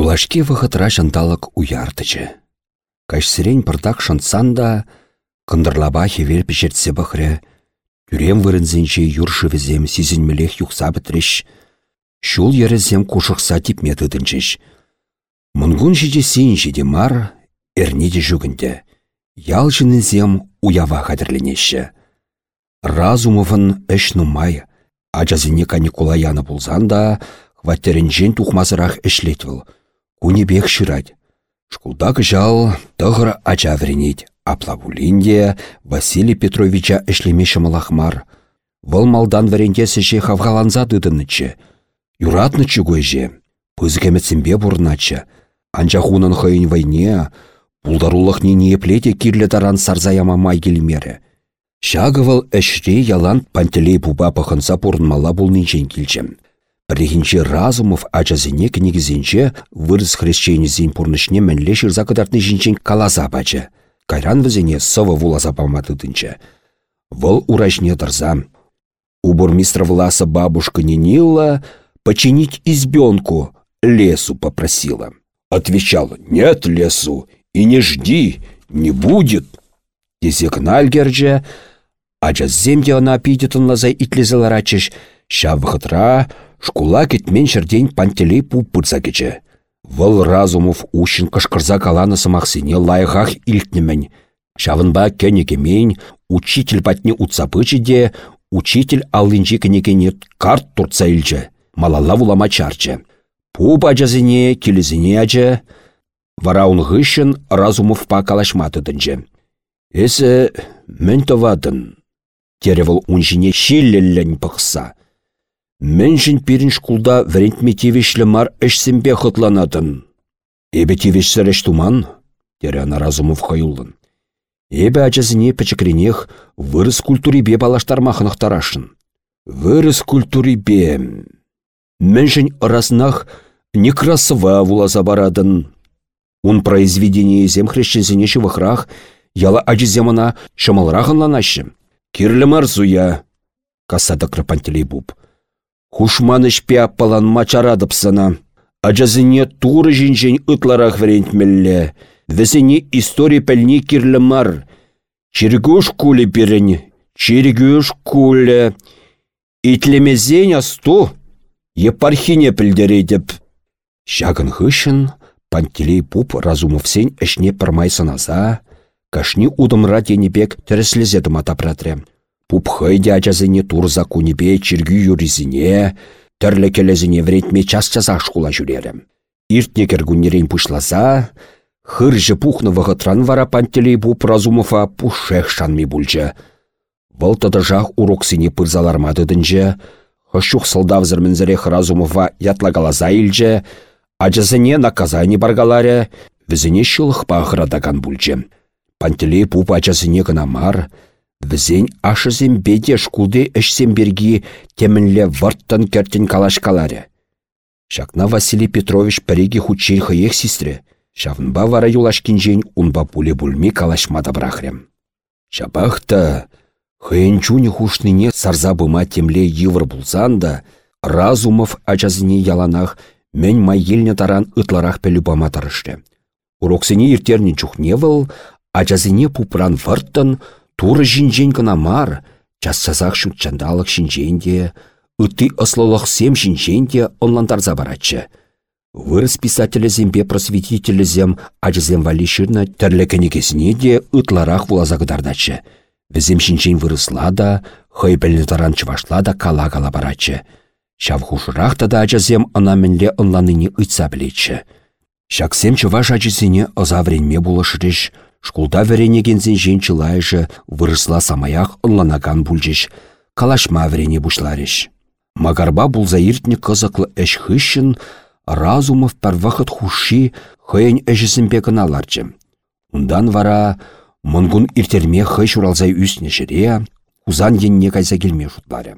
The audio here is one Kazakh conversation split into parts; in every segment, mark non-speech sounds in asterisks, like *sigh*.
Юлашке вăхытра çанталăк уяртычы. Кайсырен пыртак шантсан да, кындырлаба хевел пешертсе бăхрре, тюрем вырынсенче юршы візем сизенмелех юхса бітреш, Шул ерезем кушықса типме тыдынчыш. Мұнгун жиде сен жиде мар, эрнеде жүгінде. Ял зем уява қадірленеші. Разумовын әш нумай, ажазыне каникула яны булзан да, эшлетвіл. Куне бек шырать. Шкулда жал тығыр ача вренет. Аплавулинде Василий Петровича эшлемеші малахмар. Вăл малдан варентесеше хавгаланза дыдынычы. Юратнычы көже, пызгеметсембе бұрначы. Анча хунын хыйын вайне, пулдарулық не плете кирлі таран сарзаяма май келмері. Шагывал әшре ялан пантелей буба пахынса бұрынмала келчем. Бірігінші Разумов ачазыне книгізінче вырыс хрещенізін пұрнышне мәнле шырза кыдартны жінчен каласа бачы. Кайран візіне сывы вуласа паматыдынче. Вăл урашне тұрзам. Убурмистр власа бабушка Нинила починить избенку, лесу попросила. Отвечал, нет лесу, и не жди, не будет. Тезек нальгерже, ача земде она аппетитын лазай итлезеларачыш, ща вғытра, шкула кетмен шердень пантелей пу пырса кече. Разумов ущын кышкырса каланы сымахсене лайғақ илтнемен. Шавынба кенекемен, учитель патне утсапычы де, учитель аллинчи кенекене карт туртса илче малалла вулама чарчы. Пу бачасыне келізіне ачы, вара он ғышын разумовпа калашматыдынчы. Эсі мін товадын, теревіл унжине шиллеллен пықса. Міншін пирін шкулда врентме тевешлі мар әшсімбе хытланадын. Эбе тевешсіріш туман, тере ана разумов хайулын. Эбе ачасыне пәчікренех вырыс культурибе балаштармахынықтарашын. Вырыс культурибе Міншін ыраснах некрасыва вуласа барадын. Он произведение зем хрещенсене вахрах, яла ачыземана шымалрағынланашы. Кирлі марзуя, касада крапантелей буб. Хушманыш пяппалан мачарадыпсына. Ачазыне туры жинжен ытларақ врентмелле. Візіне история пәліне кирлі мар. Чергуш кулі берін, чергуш кулі. Итлемезен асту. Епархине пілдередіп. Шагын хышын, пантелей пуп разумовсен әшне пырмай санаса, кашни удымра денебек тәріслезеді матапратры. Пуп хыйде ачазыне турза кунебе чиргі юризіне, тәрлі келезіне вретме час-часа шкула жүрері. Иртне кергунерен пушласа, хыржы пухны вғытран вара пантелей пуп разумова пушех шанми бульчы. Вылтады жақ уроксине пырзалармадыдынжы, Хăщух сылдавзыр мӹнзірех разумова ятлагалаза илчче, ачысыне наказани баргаларе, візіне шылықпа ағырадаган бүлчче. Пантелей пуп ачасыне кына мар, візен ашызен беде шкулде ішсен берги темінле варттан кертін калашкаларе. Шакна Василий Петрович піреге хучен хыех систре, шавынба вара юлашкинжен унба пуле бульми калашмада брахрем. Шабахта, Хыйынчуне хушныне сарза бұма темле йывыр булсан Разумов ачазыне яланах мен майелне таран ытларах пелі бама тарышты. Уроксыне иртерне чухне выл, ачазыне пупран варттан, туры жинжен кына мар, чассазақ шутчандалық шинженде, ыты ыслылық сем шинженде онлантарза барачы. Вырыс писателі зембе просветителі зем ачызем вали шырна тәрлі де ытларах вулазагыдардачы. Візім шинчен вырысла да, хый таран чывашла да кала-кала барачы. Шав хушырақта да ачазем ына мінле ынланыне ыйтса білетші. Шаксем чываш ачызіне ыза вренме булышырыш, шкулда вәренегензен жен чылайжы вырысла самаяқ ынланаган бүлжеш, калашма врене бушларыш. Магарба булза иртне кызықлы әш хыщын, разумов парвахыт хуши хыйын әжізімбе кыналарчы. Ундан вара Мұнгун иртерме хый шуралзай үсне жіре, узан енне кайса келме жұтлары.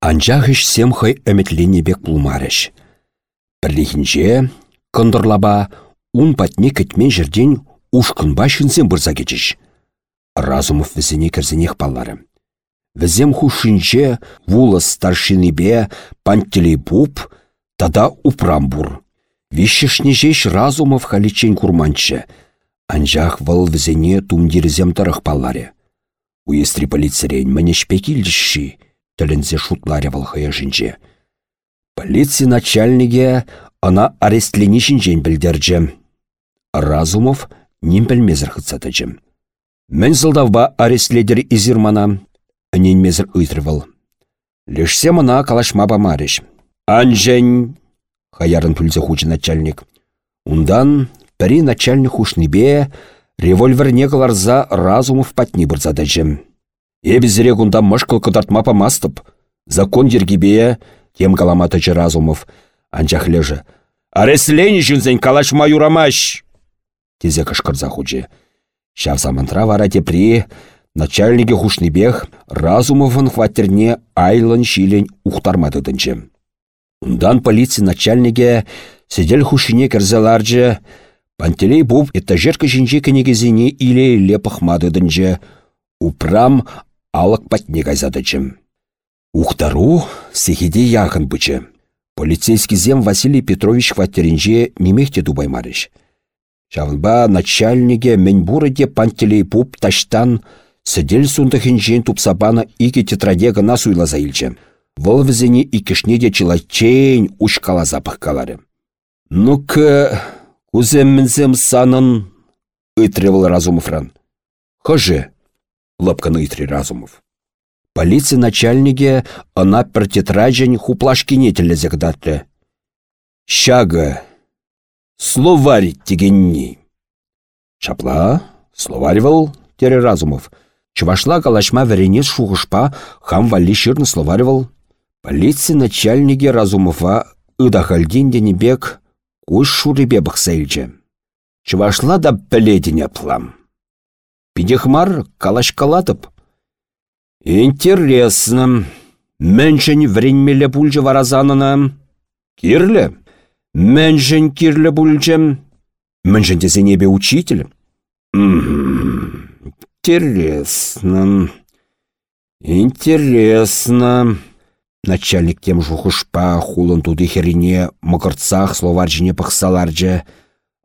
Анча хыш сем хый әметлене бек пулмарыш. Бірлихінже, кындырлаба, ун патне кітмен жерден ушкынба шынсен бұрза кечіш. Разумов візіне кірзінех паллары. Візем хушинче вулас старшинебе пантелей буп, тада упрамбур. Вишшнежеш разумов халичен курманчы. Анжақ вăл візене тумдирзем тарых палларе. Уестри полицерен міне шпекілдішші, тілінзе шутларе вăлхая жінче. Полиция начальнике ана арестленишінжен білдерже. Разумов ним білмезір хыцатычым. Мен зылдавба арестледер изирмана, әнен мезір ұйтрывыл. Лешсе мына калашма бамарыш. Анжен, хаярын пүлзе хучы начальник. Ундан пәрі начальник хушныбе револьверне каларза разумов патни бұрзадыжым. Эбізіре кунда мышкыл кыдартма памастып. Закон ергебе, тем каламатычы разумов. Анчах лежі. Арестлені жүнзен калашма юрамаш. Тезе кышкырза хучы. Шав замантра вара тепри начальнике хушныбех разумовын хваттерне айлын шилен ухтармадыдынчы. Ундан полиция начальнике сидель хушине керзеларчы, пантелей був этажерка жинче кенегезине иле иле пахмадыдынчы, упрам алык патне. Ухтару сехиде яхын бычы. Полицейский зем Василий Петрович хваттеринче немехте дубаймарыш. Шавынба начальнике мен бурыде пантелей пуп таштан сідель сундахинчен тупсабана ике тетраде гына суйлаза илче. Вăл візене икешнеде чилачейн ушкала запах калары. Ну-ка, куземмінзем санын, ытревал Разумовран. Хоже, лапканы итри Разумов. Полиция начальнике ана пір тетраджен хуплашкине телезе кдатты. Словарь тегенни. Чапла, словаривал, тере Разумов. Чувашла калашма веренес шухышпа хам вали ширны словаривал. Полиция начальнике Разумова ыдахальдин денебек куш шурипе бақсайлчы. Чувашла да піледіне плам. Пидехмар калашкалатып. Интересно. Мэншін вренмелі пульчы варазанына. Кирлі? Мэншін кирлі пульчы. Мэншін тезенебе учитель. Интересно. Интересно. Начальник тем жухушпа хулын туды херине мықыртсақ словаржине пықсаларжы.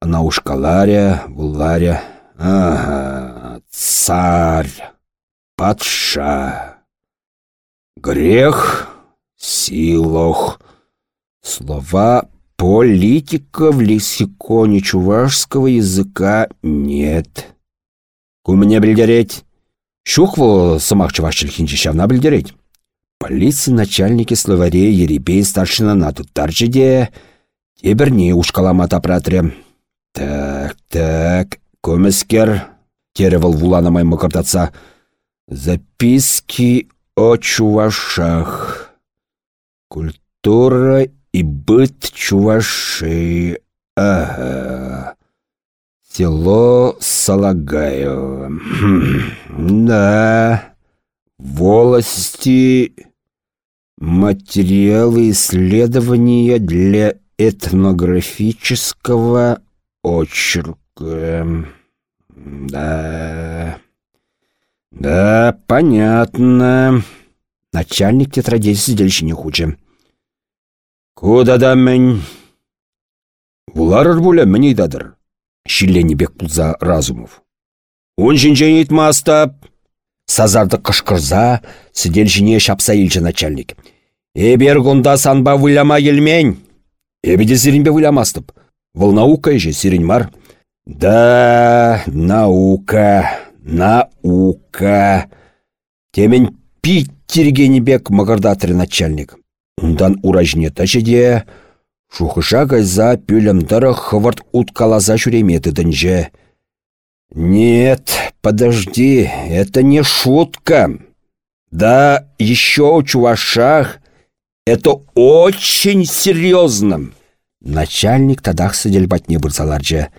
Наушкаларя, буларя. Ага, царь, патша. Грех, силох. Слова политика в лексиконе чувашского языка нет. Кумне білдереть. Шухву самах чувашчыл хинчи шавна білдереть. Полиция начальники словарей Еребей старшина на туттарчы де, тебірне ушкалама тапратре. Так, так, көміскер, теревал вуланамай мыкыртатса. Записки о чувашах. Культура и быт чуваши. Ага. Село Салагаю. Хм, да. Волости. Материалы исследования для этнографического очерка. Да. Да, понятно. Начальник тетрадей сидельші не хуче. Куда да? Буларыр бұля мені дадыр. Шиллені бек бұлза разумов. Он жинжен етмастап. Сазарды қышқырза, сидельшіне шапса елші начальник. Эбер гунда санба выляма елмень. Эбеде сиренбе выламастып. Выл наука же сирень мар. Да, наука, наука. Темен питтергенебек мағырдатыры начальник. Ундан уражне ташеде, шухыша гайза пюлемдары хывырт уткалаза жүреметі дінже. Нет, подожди, это не шутка. Да, еще у чувашах это очень серьезно. Начальник тадах сыдельбат не бұрзаларжы.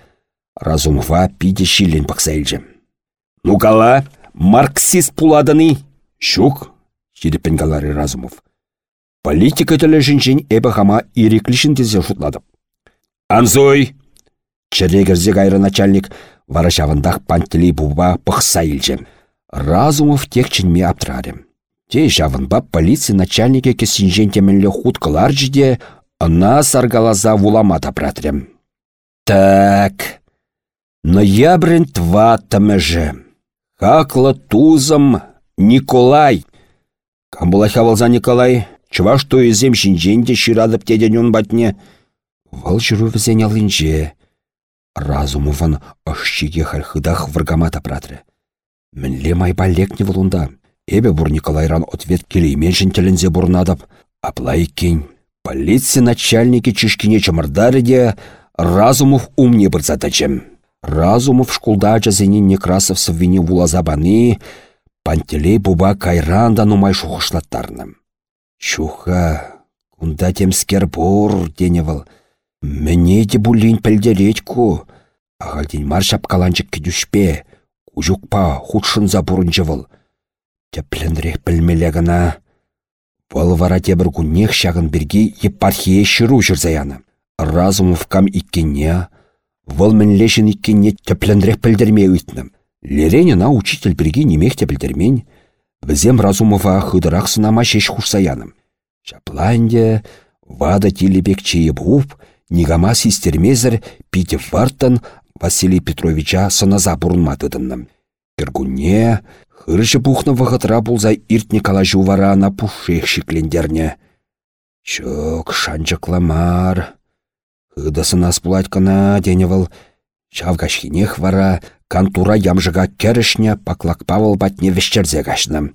Разумова пиде шилен пақсайлжы. Ну кала, марксист пуладыны. Галары Разумов. Политика тілі жінчен әбі хама иреклішін тезе шутлады. Анзой! Черегерзе кайры начальник варашавындақ пантелей буба пықса илжем. Разумов тек чынме аптрарым. Те жавынба полиция начальнике кесінжен темелі хуткалар жиде Ына саргалаза вулама тапратрем. Так, ноябрін тва тымыжы. Хаклы тузым Николай. Камбула хавалза Николай, чываш туйызем шинженде ширадып теден батне. Вăл жүру візен алынже. Разумовын ышчиге хальхыдах выргама тапратры. Мінле майба лекне вұлында. Эбе бұр Николайран ответ келеймен жінтелінзе бұрнадып. Апла иккен. Полиция начальники чишкине чымырдары де Разумов умне бірзатачым. Разумов шкулда жазенин Некрасов сыввине вулазабаны, пантелей буба кайранда нумай шухышлаттарным. Шуха, кунда темскер бур, деневыл. Мне де булин пілдереть ку. Ағалден мар шапкаланчык кедюшпе, кужукпа худшынза бурынжывыл. Тепленрех пілмеле гына. Вăл вара тебір күннех шағын бірге епархие шыру жүрзаяны. Разумов кам иккенне, вăл мӹнлешін иккенне тепленрех пілдерме үйтнім. Леренина учитель бірге немех тепілдермен, Візем Разумова хыдырақ сынама шеш хушсаяным. Шапланде, вада тилебек чейіп хуп, нигама систермезір питев вартын Василий Петровича сыназа бұрынматыдынным. Пергуне, хыржы бухны вғытра болза иртне кала жувара ана пушех шиклендерне. Чок шанчыкламар. Хыдасына сплатькана деневыл. Чавгашхинех вара кантура ямжыга керішне паклакпавыл батне вешчерзе кашным.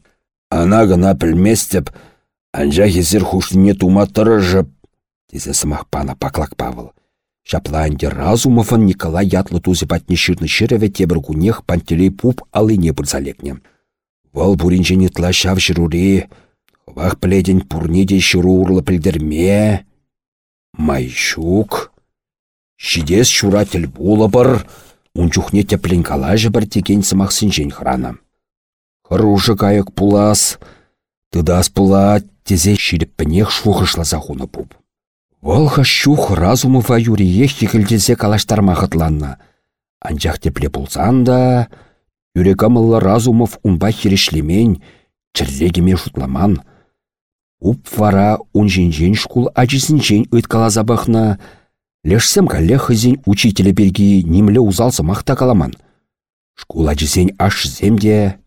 Ана гына пілместеп, анжа хезір хушне тума тұрыжып, Тесе сымақ пана паклакпавыл. Шаплайынде Разумовын Николай ятлы тузе батне шырны шыреве тебір кунех пантелей пуп алыне бұрзалекне. Вăл пуринче тла çав çрури, хывах пледен пурниде çру урлы. Майшук. Шидес çура тіл унчухне теплен калажы бір текен сымақ сінжен храна. Хыружы кайык пулас, тыдас пула тезе ширіппінех шухышласа хуны пуп. Волха щух разумыва юрие хикілдесе калаштарма хытланна. Анчах тепле пулсан да, юрекамылла разумов унба хирешлемень, чірлегеме шутламан. Уп вара унжинжен шкул ачисінжен ыткалазабахна, лешсем калле хызен учителі берги нимле узалсы мақта каламан. Шкул ачисен аш земде,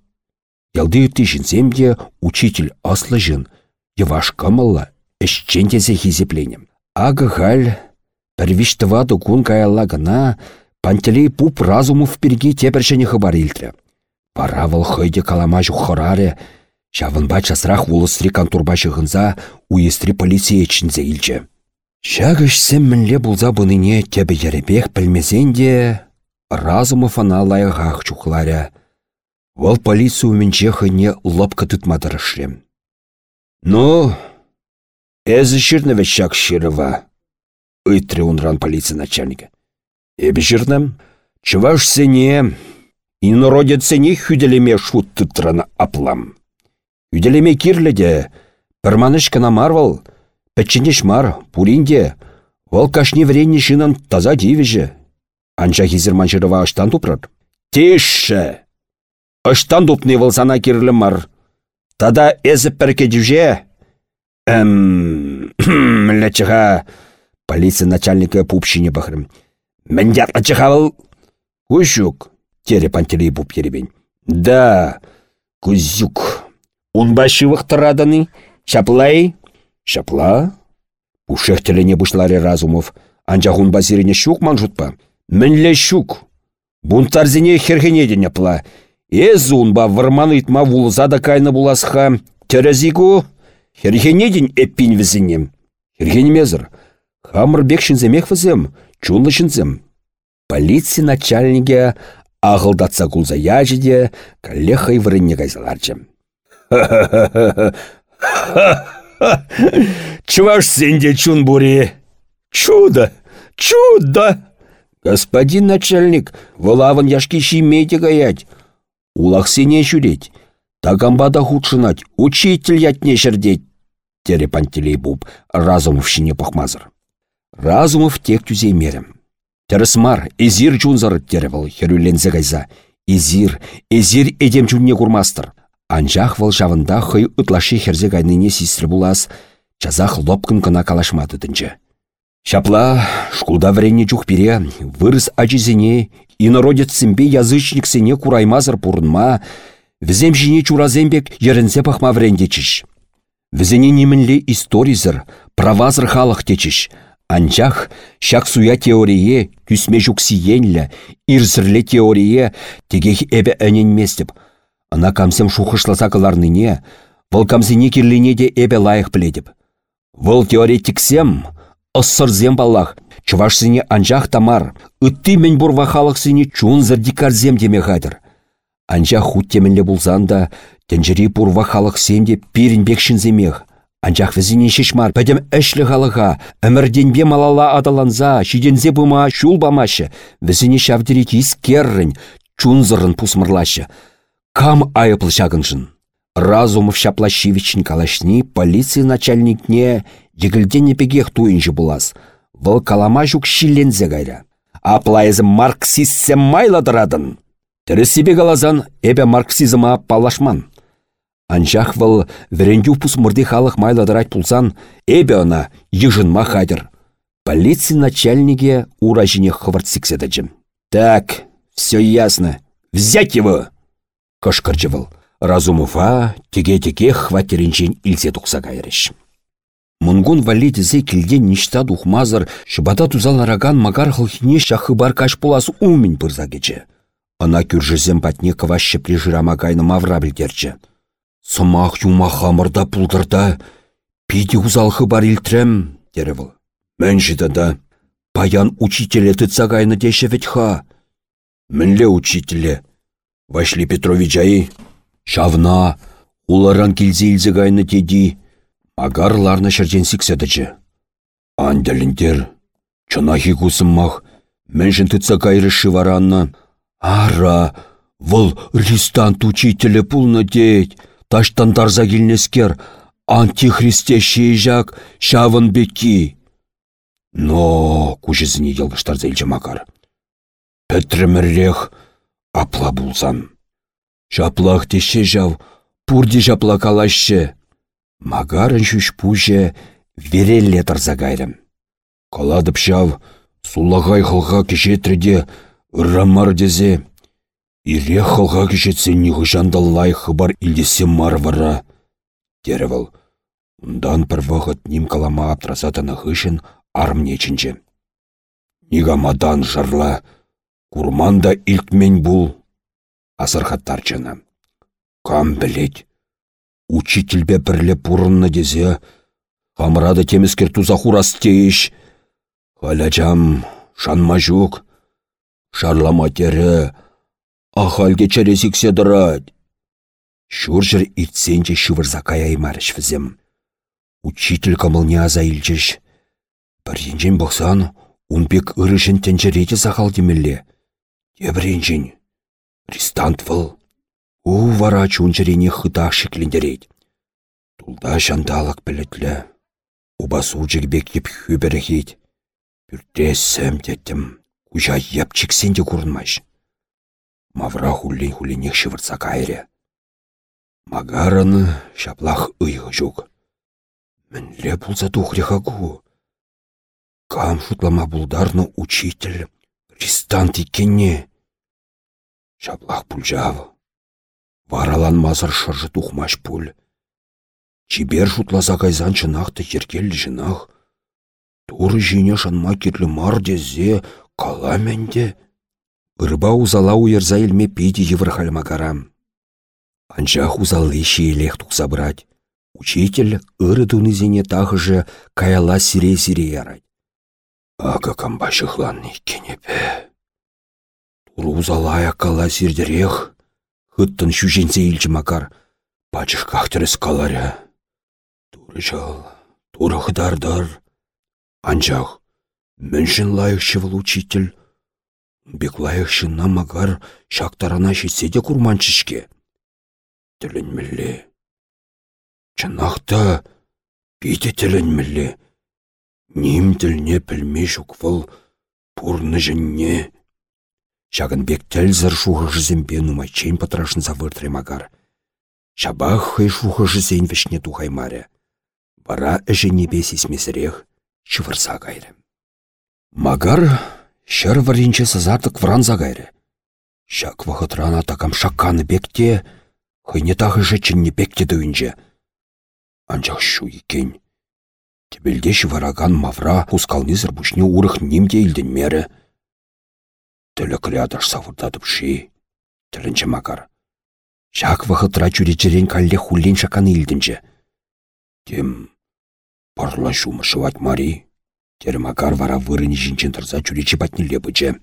ялды үттешін земде учитель аслы жын, еваш камылла, эшчентесе хизепленем. Ага халь, пірвіш тываду кун каялла гына, пантелей пуп разумов перги тепіршені хыбар илтрі. Паравыл хойде калама хораре, шавынба часрах вулыстри контурбашы гынза уестри полиция ечінзе илчі. Шагыш сем мінле бұлза бұныне тебе еребех пілмезенде, разумов ана лайғақ чухларя. Вал полицию менче хыне лапка тытмадырышрем. Ну, Эзі шырныве шак шырыва. Үйтре унран полиция начальника. Эбі жырным, чываш сене, инородет сене хүделеме шут тытрана аплам. Хүделеме кирледе, пірманыш кана марвал, пәтченеш мар, пулинде, вал кашне вренне шынан таза дивеже. Анча хизерман жырыва аштан тупрар. Тише! Аштан тупны валсана кирлі мар. Тада піркедюже, Эм, ләчіға полиция начальника пупщине бахрым. Мінде атлачыға был. Кузюк, тере пантелей пуп еребен. Да, кузюк. Он башывых тараданы. Шаплай? Шапла? Ушех телене бушларе разумов. Анча хун базирине щук манжутпа. Мінле щук. Бунтарзине хергенедене пла. Эзун ба варманыйтма вулзада кайны буласха. Терезигу Херхенеден эппин візінем. Херхенемезір. Хамыр бек шинземех візем, чулы шинзем. Полиция начальнике ағылдатса кулза яжеде, калехай вырынне кайзаларчы. *laughs* *laughs* Чуваш сенде чун бури. Чудо! Чудо! Господин начальник, вылавын яшки шимейте гаять. Улах сене жүреть. Тагамбада худшынать, учитель ятне жердеть тере пантелей буб, Разумов шине пахмазыр. Разумов тек тюзей мерем. Тересмар, эзир чунзар тере был херюлензе гайза. Изир, эзир эдем чунне курмастыр. Анжақ вăл жавында хый ытлаши херзе гайныне систр булас, чазах лопкын кына калашмады тінчі. Шапла, шкулда врене чухпире, вырыс ачизене, инородецсембе язычниксене кураймазыр пурынма, візем жіне чуразембек ерінсе пахма врендечіш. Візене немінле историзір, правазыр халық течіш. Анчах, шак суя теорие, күсме жүксиенлі, ирзірлі теорие, тегех әбі әненместіп. Ана камсем шухышласа кыларныне, вăл камсене кирлине де әбі лайық біледіп. Вăл теоретиксем, Ыссырзем баллах, чывашсыне анжақ тамар, үтті мен бұрва халықсыне чунзыр дикарзем деме қадыр. Анжақ хут темінле бұлзанда, тенжері бұрва халық сенде пирін бекшінземех. Анжақ візіне шешмар, пәдем әшлі халыға, әмірденбе малала адаланза, шидензе бұма шул бамашы, візіне шавдері керрін, чунзырын пусмырлашы. Кам айыплы. Разумов Шаплащевичн калашни полиция начальникне егілден пегех туйынжы булас. Вăл калама жүк шиллензе гайра. Аплайызым марксистсем майладырадын. Тірі себе галазан эбе марксизма палашман. Анжақ вăл врендю пусмырды халық майладырать пулсан, эбе она ежынма хадыр. Полиция начальнике ура жіне хвыртсикседачым. Так, все ясно. Взять его! Кышкырчы вăл. Разумуфа теге-теге хватерінчен илсе тұқса кайрыш. Мұнгун вали тізе келден ништа духмазыр, шыбата тузалараган магар хылхине шахы бар каш пулас умень пырза кече. Ана күржізем патне кываш шепле жырама кайны мавра білдерчі. Сымақ юма хамырда пулдырда, пиде узалхы бар илтрем, деревіл. Мен да, паян учителе тыца кайны деше ха. Мінле учителе, Вашли Петрович Шавна, уларан килзе илзе гайны теди, агарларны шыржен сікседічі. Анделіндер, чынахи кусыммах, мэншін тыца кайры шываранна. Ара, вұл ристант учителі пулны дейт, таштан тарза келнескер, антихристе шейжак шавын беки. Но, кужызыне елгіштар зәйлчі макар. Пәтріміррех апла булсан. Шаплах теше жав, пурди жапла калашы. Магарын шүш пуже верелле тұрза кайрым. Каладып жав, сулагай хылға кешетірде рамар дезе. Ире хылға кешетсе ниғы жандаллай хыбар илдесе марвара. Деревіл, ұндан бір вағыт ним калама аптрасатыны хышын нечінче. Нигамадан жарла, курманда илтмен бұл асырхаттарчына. Кам білет. Учительбе бірле бұрынны дезе, Хамрады темескер туза хурас тейш. Халячам шанма жүк. Шарлама тері. Ахалге чересіксе дырад. Шуржыр итсенче шывырза каяймарыш візем. Учитель камылне аза илчеш. Бір енжен бұқсан, унбек ырышын тенчереті сақал демелле. Дебренжен. Ристант вăл. У вара чунчерене хыта шиклендерет. Тулда шандалак пілетлі. Убасу бек еп хүберехет. Пүртесім деттім. Кужа еп чексенде курынмаш. Мавра хуллин хулинех шывырца кайре. Магараны шаплах ыйғы жүк. Мінле бұлза тухрехагу. Кам шутлама бұлдарны учитель. Ристант икенне. Шаплах пульжав. Варалан мазыр шыржы тухмаш пуль. Чибер шутласа кайзан чынахты еркелі жынах. Туры жине шанма керлі мар дезе, кала менде. Ырба узала уерза илме пиде еврахальма карам. Анчах узалы шиелех тухса брать. Учитель ыры тунызене тахыжы каяла сире-сире. Ага камбашы хланны кенепе. Урузалая кала сирдерех, хыттын шүженсе илчі макар, пачыш кахтерес каларя. Туры жал, туры хыдардар. Анчах, міншін лайықшы выл учитель, бек лайықшы на магар шактарана шетсе де курманчышке. Тілінмілі. Чынақта, бейте тілінмілі. Ним тіліне пілме жүк выл, пурны жінне. Шагын бек тәлзір шуғы жызембе нумайчен патрашын завыртре магар. Шабах хай шуғы жизен вішне тухаймаре. Бара әжі небес исмесірех, шывырса кайры. Магар шыр варинче сазартык вранза гайры. Шак вахытрана такам шакканы бекте, хыйне тағы жечінне бекте дөйінже. Анчақ шу екен. Тебелдеш вараган мавра хускалнызыр бушне урых нимде илден мере. Тілі крядаш савырдадып ши. Тілінче магар. Шак вахытра чуречерен калле хуллен шаканы илдінже. Тем парла шумы шывать мари. Термакар вара вырын жинчен тұрса чуречі патнеле быче.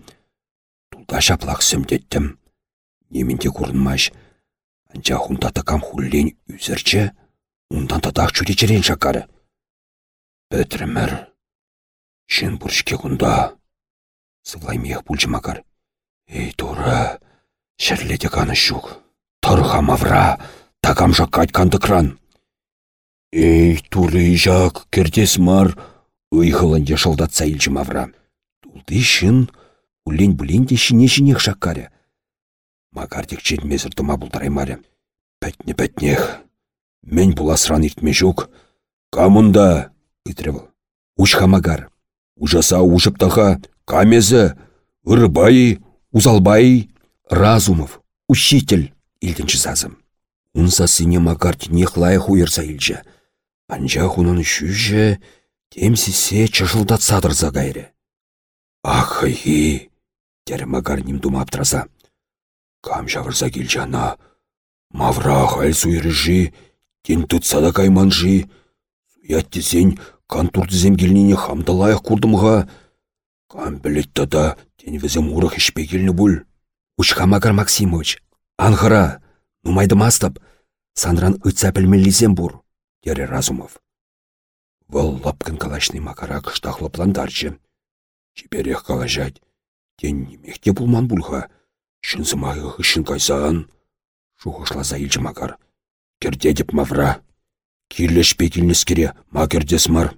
Тулда шаплақ сөмдеттім. Неменде курынмаш. Анча хунда хуллен үзірче, ундан татақ чуречерен шакары. Пөтрімір. Шын бұршке күнда. Сывлаймех пульчы макар. Эй, тура, шәрледе каны шук. Тұрға мавра, такам жаққа айтқанды кран. Эй, туры жак, кердес мар, Уйхылын шылдатса илчі мавра. Тулды шын, улен бұлен де шине шинех шаккаря. Макартик жетмезір тұма бұлдараймаря. Пәтне пәтнех. Мен бұл. Камында, ытревыл. Ушха магар. Ужаса ужып таха, камезі, ырбай, узалбай, разумов, учитель, илдінші сазым. Унса сыне магарт нехлая хуйырса илчі. Анжа хунын шүжі, темсісе чыжылдатсадырза гайры. Ах, хай тәрі магар ним дума аптыраса. Кам жавырса келжана, мавра хал суйрыжи, тен тұтса да кайманжи, суят десен кан турдызем келнене хамдалайық курдымға, кам білет тада тен візем урық ішпе келні бұл. Учха магар Максимович, анғыра, нумайды мастап, санран үтса білмелізем бұр, дері Разумов. Вăл лапкын калашный макара кыштахлы пландарчы. Чиперех калажать. Тен немехте пулман булха. Шынсымағы хышын кайсан. Шухышласа илчі макар. Керде деп мавра. Кирлеш пекілнескере ма кердес мар.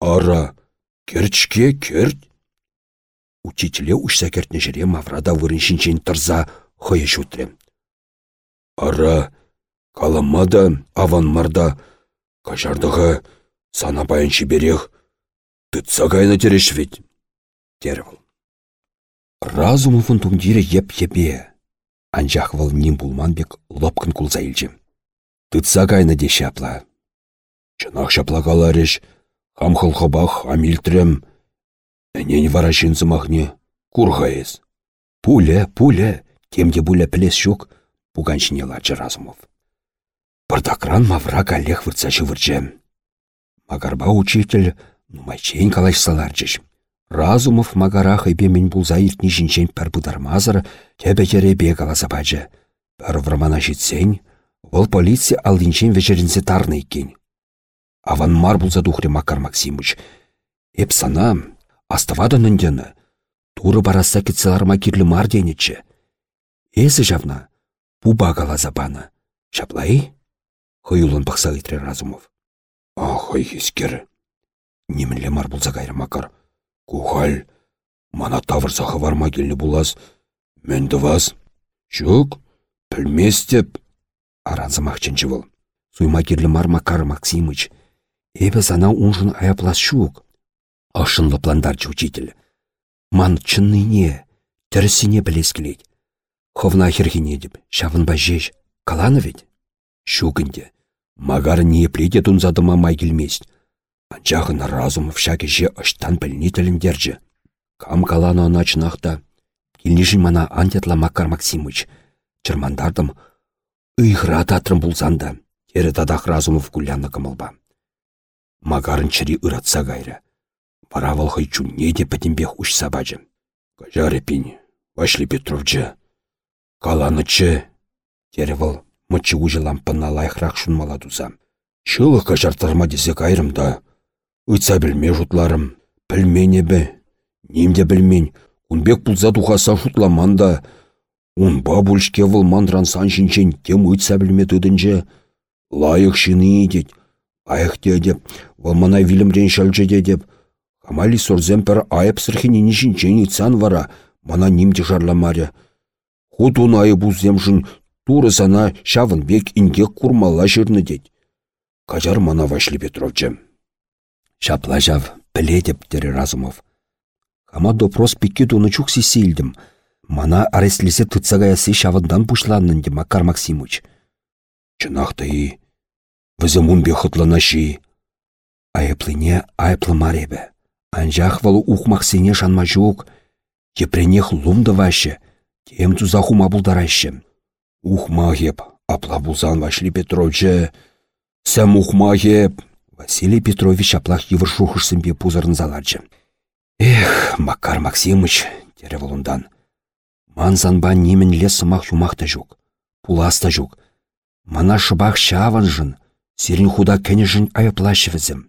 Ара, керчке керт. Учителе ушса кертне жере маврада вырыншинчен тұрза хойы шутре. Ара, каламада, аванмарда, кажардығы сана байын шиберех, тытса кайна тереш ведь. Тервал. Разумовын тундире еп-епе. Анжақ вал ним булманбек лопкын кулса илчі. Тытса кайна де шапла. Чынақ шапла калареш, хамхыл хабах амилтрем. Әнен вара махне, курғайыз. Пуля, пуля, темде буля пілес шук, буганшыне лачы Разумов. Пардакран мавра калех вырца вырчем. Магарба учитель нумайчен калашсаларчыш. Разумов магарах эбе мен булза иртні жінчен пір бұдармазыр, тәбі кере бегаласа бачы. Пір вырмана жетсен, ол полиция алдинчен вечерінсе тарны екен. Аван мар булза духре Макар Максимыч. Эп сана, астывады нүндені, туры бараса кетселарма кирлі мар денечі. Эсі жавна, бұ багала забаны. Шаплай? Хыюлын бақса Разумов. Ах, ескер. Немілі мар бұлза кайры Макар. Кухаль, мана тавырсақы варма келні булас. Менді вас. Жүк, пілмес деп. Аранзымақ чынчы. Суйма керлі мар Макар Максимыч. Эбі сана унжын аяплас шук. Ашынлы пландарчы учитель. Ман чынныне, тірісіне білескілейд. Ховна хергене деп, шавын бажеш. Каланы ведь? Шугінде. Магар не плете тунзадыма май келмес. Анчағын разумов же ыштан пілні тіліндерже. Кам каланы ана чынақта. Келнешін мана антетла Макар Максимыч. Чырмандардым ыйхра татрым булзанда. Ері тадақ разумов кулянны кымылба. Магарын чыри ыратса гайры. Вара вăлхăй чунне те пӹтембех уç сабачы. Кажаре пин, Вашлий Петровчы. Каланычы. Тере вăл мычы ужы лампына лайхрак шунмала туза. Шылық кажартарма десе кайрымда. Ыйтса білме жұтларым. Білмене бі. Немде білмен. Унбек бұлза тухаса шутламанда. Унба бүлшке выл мандран сан шинчен тем ыйтса білме түдінже. Лайық шыны едет. Айық деп. Выл мана вилімрен шалжы деп. Хамали сорзем пір айып сырхинені шинчен ыйтсан вара. Мана немде жарламаре. Хутун айы бұземшін Туры сана бек инге курмала жүрні дед. Кажар мана Вашли Петровчы. Шапла жав, біле деп Разумов. Ама допрос пикке туны чукси силдім. Мана арестлесе тыцагаясы шавындан пушланнын Макар Максимыч. Чынақта и. Візім унбе хытланаши. Айыплыне айыплы маребе. Анжақ валы ухмақсене шанма жоқ. Епренех лумды ваще. Тем туза хума бұлдарашы. Ухма еп. Апла бұлзан Вашли Петровиче. Сәм ухма еп. Василий Петрович аплах евір шухышсымбе пузырын заларчы. Эх, Макар Максимыч, тере волундан. Манзанба немін лес сымақ жүк. Пуласта жүк. Мана шыбақ шаванжын, сирин худа кәнежін аяплашы візім.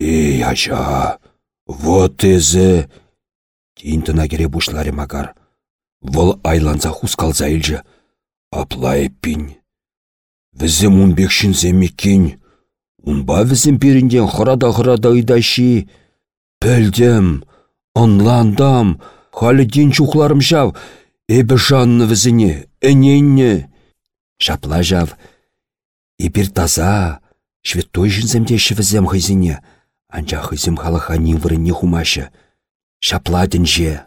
Эй, ача, вот эзі. Тинтіна кере бұшлары Макар. Вұл айланза хускалза илжі. Аплай пин. Візім унбекшін земеккен. Унба візім перінден хырада-хырада ыдаши. Пөлдім, онландам, халі ден чухларым жав, эбі жанны візіне, әненне. Шапла жав, епір таза, шветтой жінземдеші візем хызіне, анча хызем халыха віріне хумашы. Шапла же,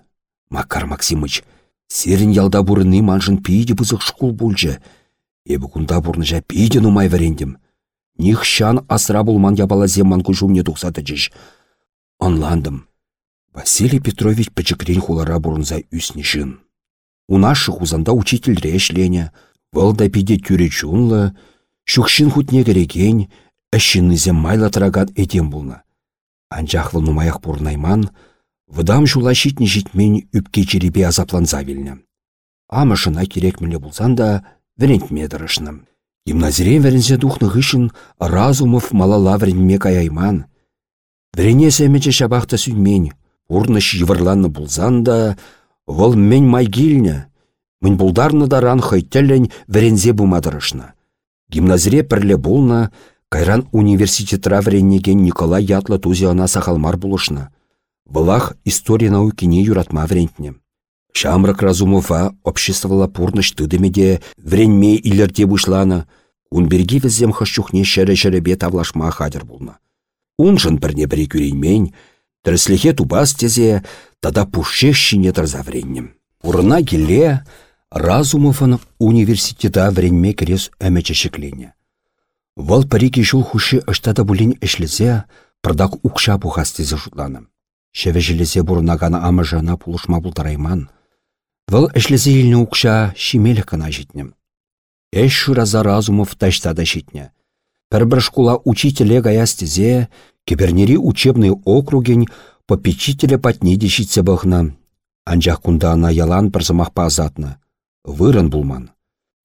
Макар Максимыч, серін ялда бұрыны манжын пейді бұзық шкул бұлжы, эбі күнда бұрны жа пейді нумай вәрендім. Них шан асра булман ябала земман кужумне тухсаты жеш. Онландым. Василий Петрович пачекрен хулара бурынза үснешін. Унашы хузанда учитель решлене, вылда пиде тюре чунлы, шукшин хутне кереген, әшінізем майла трагат этем булна. Анчахлы нумаях бурнайман, выдам жула шитне житмен үпке черебе азапланза вилнне. Амышына керек міле булсан да, вірентме дырышным. Гимназирен вәрінсе духны ғышын разумов малала вәрінме каяйман. Вәрене сәмече шабақты сүнмен, урныш еврланны бұлзан да, вол мен майгилне, Мін бұлдарны даран хайтеллен вәрензе бумадырышна. Гимназире пірле болна, Кайран университетра вреннеген Николай Ятлы тузи ана сахалмар булышна. Вылах история наукине юратма врентне. Шамрак Разумова обществовала пурныш тыдымеде вренме илерде бушлана, Унберги візем хышчухне шәрі-шәрібе тавлашма хадыр болна. Уншын бірне бірі күреймен, тірісліхе тубас тезе, тада пушшех шине вреннем. Урына келе, Разумовын университета вренме керес әмәчешіклене. Вал парики жул хуши ыштада булин эшлезе, пырдак укша пухастезе жутланым. Шевежелезе бурнагана амыжана пулышма бултарайман. Вăл эшлесе илнне укша шимелі кына житнем. Эш шураза разумов ташта да щитне. Пәрбір школа учителе гаястезе, кибернери учебный округен попечителя щитсе бұхна. Анжақ кунда ана ялан пырзымақпа азатны. Вырын булман.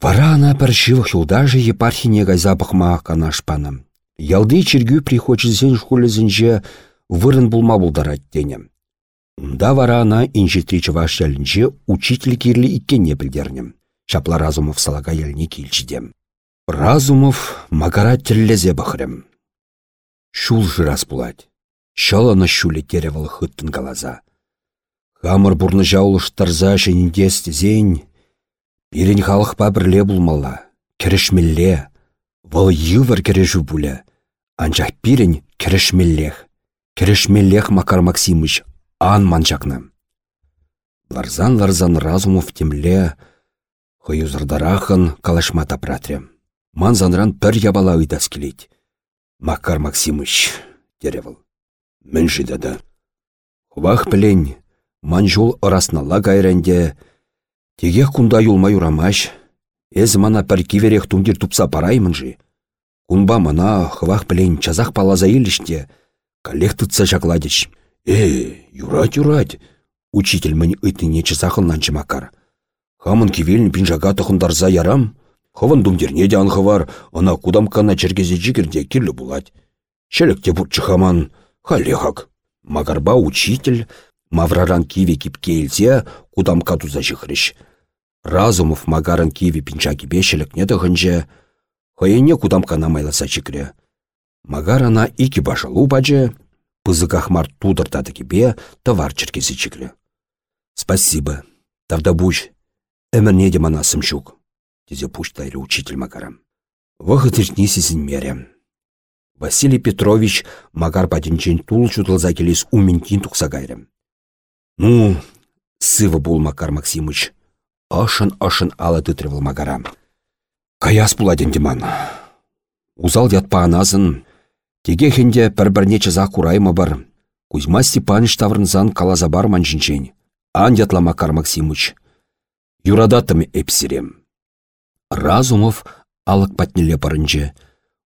Вара ана пір шивых юлдажы епархине гайза бұқма канашпаны. Ялды чергю приходчызен школезінже вырын булма булдарат денем. Унда вара ана инжетричі ваш учитель кирлі иккенне білдернем. Шапла Разумов салага еліне келчидем. Разумов магара тіллезе. Шул жырас булать. Шалана шуле теревал хыттын галаза. Хамыр бурны жаулыштарза шеніндес зейн. Бірін халықпа бірле булмала. Керешмелле. Вал йывыр кережу буле. Анчах бірін керешмеллех. Керешмеллех Макар Максимыч ан манчакны. Ларзан-ларзан Разумов темле, Хыюзырдарахан калашма тапратре. Манзанран пір ябала уйдас келейд. Макар Максимыч, деревіл. Мен жидады. Хвах пілен, манжул ыраснала гайренде, теге кунда юлма юрамаш, Эз мана пір киверех тундир тупса параймын жи. Кунба мана хвах пілен чазах палаза иліште, коллег тытса жакладич. Э, юрать, юрать, учитель мені үйтіне чазахылнанчы Макар. Хамын кивелін пинжага тұхындарза ярам. Хывын думдерне де анхывар, ана кудамкана чергезе жігірде керлі булать. Шелікте бұртчы хаман, халехак. Магарба учитель, мавраран киве кипке елзе, кудамка туза жихрыш. Разумов магаран киве не дығынже, хайыне кудамкана майласа чикре. Магарана ики башалу бачы, пызыкахмар тудыртады кебе товар черкесі чикре. Спасибо. Тавда буш, Әмірне де манасым жүк, дезе пуштайры учитель Макарам. Вғыт иртнесізін мере. Василий Петрович Магар бадинчен тул чутылза келес ументин. Ну, сывы бул Макар Максимыч. Ашын-ашын алы тытрывыл Макара. Каяс буладен деман. Узал ятпа аназын. Теге хенде пір-бірне чыза кураймы бар. Кузьма Степаныч таврынзан калаза бар манжинчен. Ан ятла Макар Максимыч. Юрадатым эпсирем. Разумов алық патнеле барынче.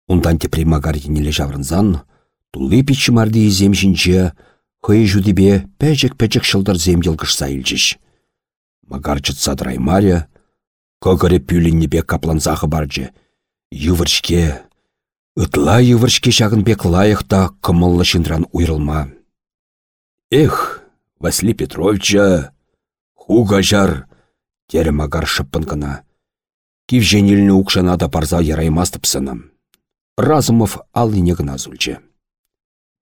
Ундан тепре Макар енеле жаврынзан. Тулы пичі марды земшінче. Хый жудебе пәчек-пәчек шылдар зем елгішса илчіш. Макар чытса драймаря. Көгірі пюліннебе капланзағы баржы. Ювыршке. Ытла ювыршке шағын бек лайықта кымыллы шындран уйрылма. Эх, Василий Петровича, хуга жар, тері магар шыппын кына. Кив женеліні укшана да парза яраймастыпсыным. Разумов алыне гына зульче.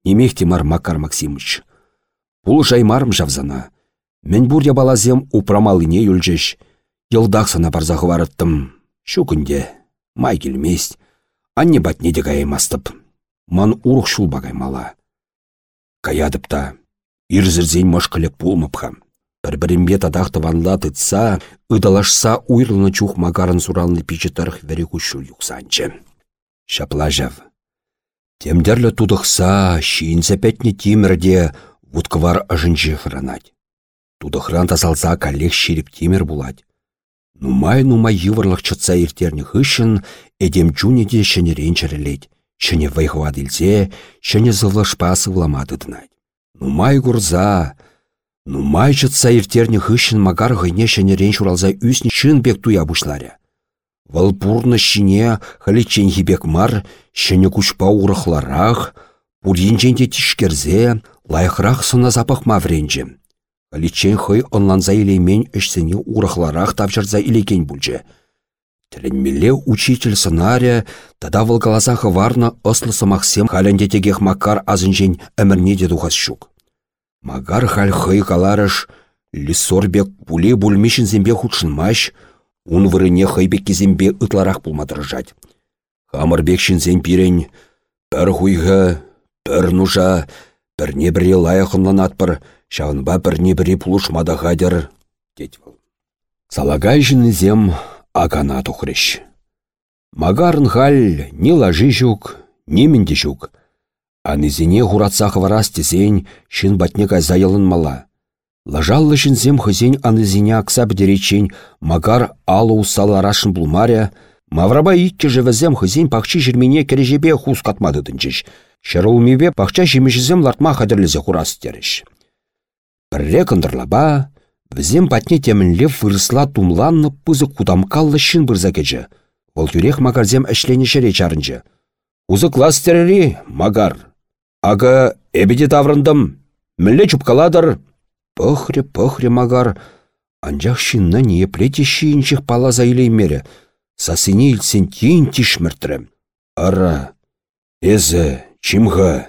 Макар Максимыч. Пул жаймарым жавзана. Мен буря балазем упрамалыне юльчеш. Йылдақсына парзағы варыттым. Шу күнде, май келмест. Анне батне де гаймастып. Ман урух шул багаймала. Каядып та, ирзірзен машкілік пулмапха. Бір-бірімбе тадақты ванла тытса, ыдалашса уйрлыны чух магарын суралны пичі тарх вері күшіл юқсанчы. Шаплажав. Темдерлі тудықса, шиінсе пәтне тимірде вудквар ажынчы хранать. Тудықран тазалса калех шеріп темір булать. Нумай-нумай йывырлық чытса иртерні хышын, эдем чунеде шынерен чәрелет. Шыне вайхвадылзе, шыне зывлашпа сывламады дынать. Нумай гурза, нумай чытса иртерні хышын магар гыне шынерен шуралза үсні шын бек туя бушларя. Вăл пурнă çине хăличен хипек мар, çне кучпа урăхларах, пуринченте тишкерзе, лайхрах сына запахма вренче. Хăличен хăй онланса илеймен ӹшсене урăхларах тавчарса илекен пульчче. Тӗлленмелле учитель сценария, тада вăлкаласа хыварнă ыслы сымахсем халенде тегех макар азынчен ӗмірне де тухас щук. Магар халь хăй каларыш, лисорбек пуле бульмешін зембе худшынмаш, Ун вырыне хайбек кезембе ытларақ пулмадыржать. Хамырбек шинсен пирен, пір хуйға, пір нужа, пірне біре лайықынланатпыр, шағынба бірне біре пулушмада ғадыр, дед бұл. Салагай зем агана тухрыш. Магарын халь не лажи жук, не менде жук. Анызіне хуратса хварас тезен, шын батне кайза мала. Лажаллы зем хызен анызине акса бідеречен, магар алы усаларашын булмаря, Мавраба итче живезем хызен пахчи жермене кережебе хус катмады дынчыш. Шырылмеве пахча жемешізем лартма хадырлізе хурас тереш. Бірре кындырлаба, візем патне темінлев вырысла тумланны пызы кудамкаллы шын бірза кечі. Ол тюрех магарзем әшлене шере чарынчы. Узы класс терери, магар. Ага, эбеде таврындым. Мілле чупкаладыр, Пăхре-пăхре магар, анчах çынна не плете çиинчех паласа илеймере, сасыне илсен тейін тишміртірі. Ара, эзі, чимға,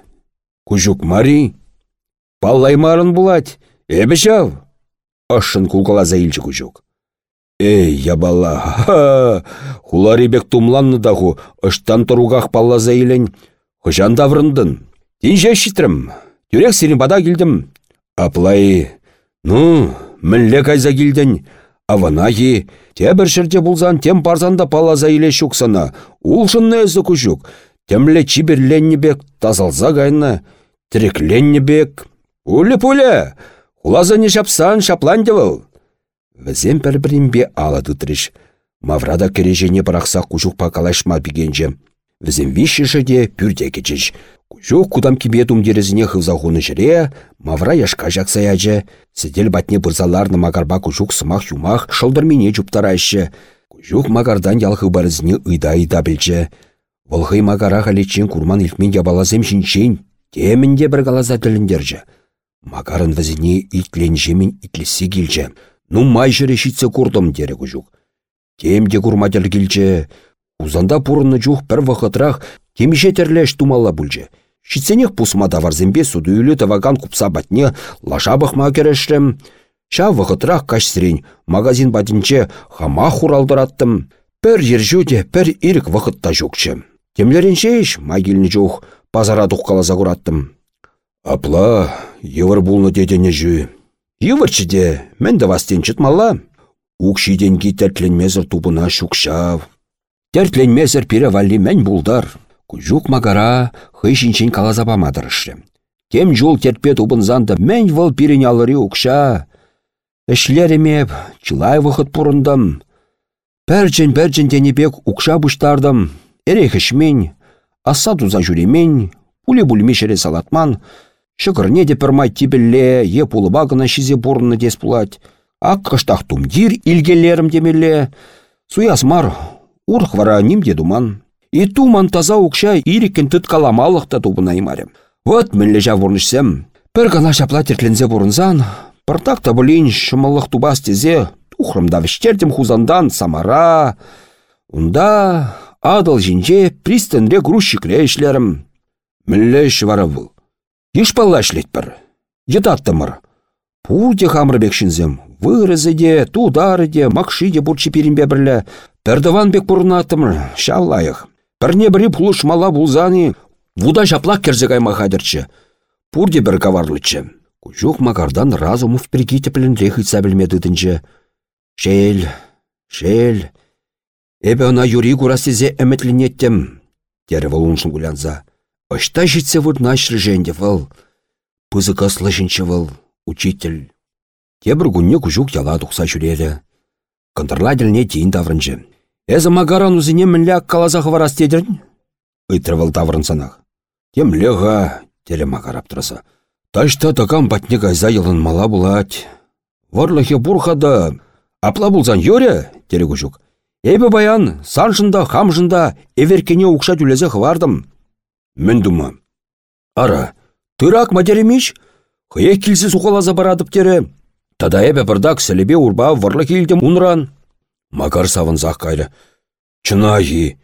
күжік мари, паллаймарын булать, эбі. Ашын кулкалаза илчі күжік. Эй, ябала, ха, хулари бек тумланны дағу, ыштан тұруғақ паллаза илен, хыжан даврындын. Тин жешітрім, тюрек сирин бада келдім, Аплай, ну, мінле кайза келден, аванахи, те бір шірте бұлзан тем парзанда палаза иле шуксана, улшынны әзі күшік, темле чиберленнебек тазалза гайна, бек. Улі-пулі, не шапсан шаплан девыл. Візем пір-бірінбе алады тріш. Маврада кережене бірақса күшік пакалашма бігенже. Візем вишіші де пүрде кечеш. Жук кудам кибе тумдерезіне хывзағуны жіре, мавра яшка жақсаячы. Сідел батне бұрзаларны магарба күжук сымақ юмақ шылдырмене жұптарайшы. Күжук магардан ялхы барызіне ыйда-ыйда білчі. Волхый магара халечен курман илтмен ябалазем жинчен, темінде бір қалаза тіліндержі. Магарын візіне итлен итлесі келжі. Ну май решитсе курдым дері күжук. Темде курмадел келжі. Узанда пурынны жух бір вақытрах темеше терлеш тумалла бүлжі. Шитсенех пусмада варзембе судуйлы таваган купса батне лашабах ма. Ша вғытрах кашсырен магазин бадинче хама хуралдыраттым. Пір ержуде пір ирік вғытта жүкчі. Темлерінше еш магилні жоқ пазара тұққала загураттым. Апла, евір бұлны дедене жүй. Йывырчы де, мен да вастен чытмалла. Укшиденки тәртленмезір тубына шукшав. Тәртленмезір пире валли мен булдар. Кужук магара хыйшинчин калазапамадырышы. Кем жол терпе тубынзанды мен вăл пирен алыри укша. Эшлеремеп, чылай вăхыт пурындым. Пәрчен пәрчен тенепек укша бұштардым. Эрехішмен, аса туза жүремен, пуле бүлмешере салатман, Шығырне де пірмай тибілле, е пулыбағына шизе бұрынны дес пулать. Ақ қыштақ тумдир илгелерім демелле. Суясмар, урх вара нимде думан. И туман таза укша иреккен тыт каламалықта тубына имарем. Вот мінле жа вұрнышсем. Пір гана шапла терклензе бұрынзан, пыртак та бұлін шымылық тубас тезе, хузандан самара. Унда адыл жинже пристенре грузчикле ішлерім. Мінле швара бұл. Еш балла ішлетпір. Етаттымыр. Пурде хамры шинзем. Вырызы де, тудары де, макши де бурчи перембе бірлі. Пәрдіван бек бұрынатымыр. Шаллайық. Пірне бірі пулыш мала бұлзаны. Вуда жаплақ керзе кайма хадырчы. Пурде бір каварлычы. Кучук макардан разумов приките пленрех итса білмедідінчі. Шел, шел. Эбе она юри курасезе әмітленеттім. Тері валуншын гулянза. Ышта житсе вот нашры женде вăл. Пызыка слышынчы вăл, учитель. Тебір күнне күжук яла тұқса жүрере. Кындырладіліне дейін таврынчы. Эзі магаран үзіне мінлі калазағы варас тедірін? Үйтірвіл таврын санақ. Темлеға, теле магарап тұраса. Ташта тагам батне гайза мала булать. Варлахе бурхада. Апла булзан йоре, теле күжук. Эбі баян, саншында, хамжында, эверкене укша түлезе хвардым. Мен дума. Ара, тырак мадеремеш? Хые килсе сухалаза барадып тере. Тада эбе бардак селебе урба варлы келдем унран. Макар савынзақ кайры. Чына yi.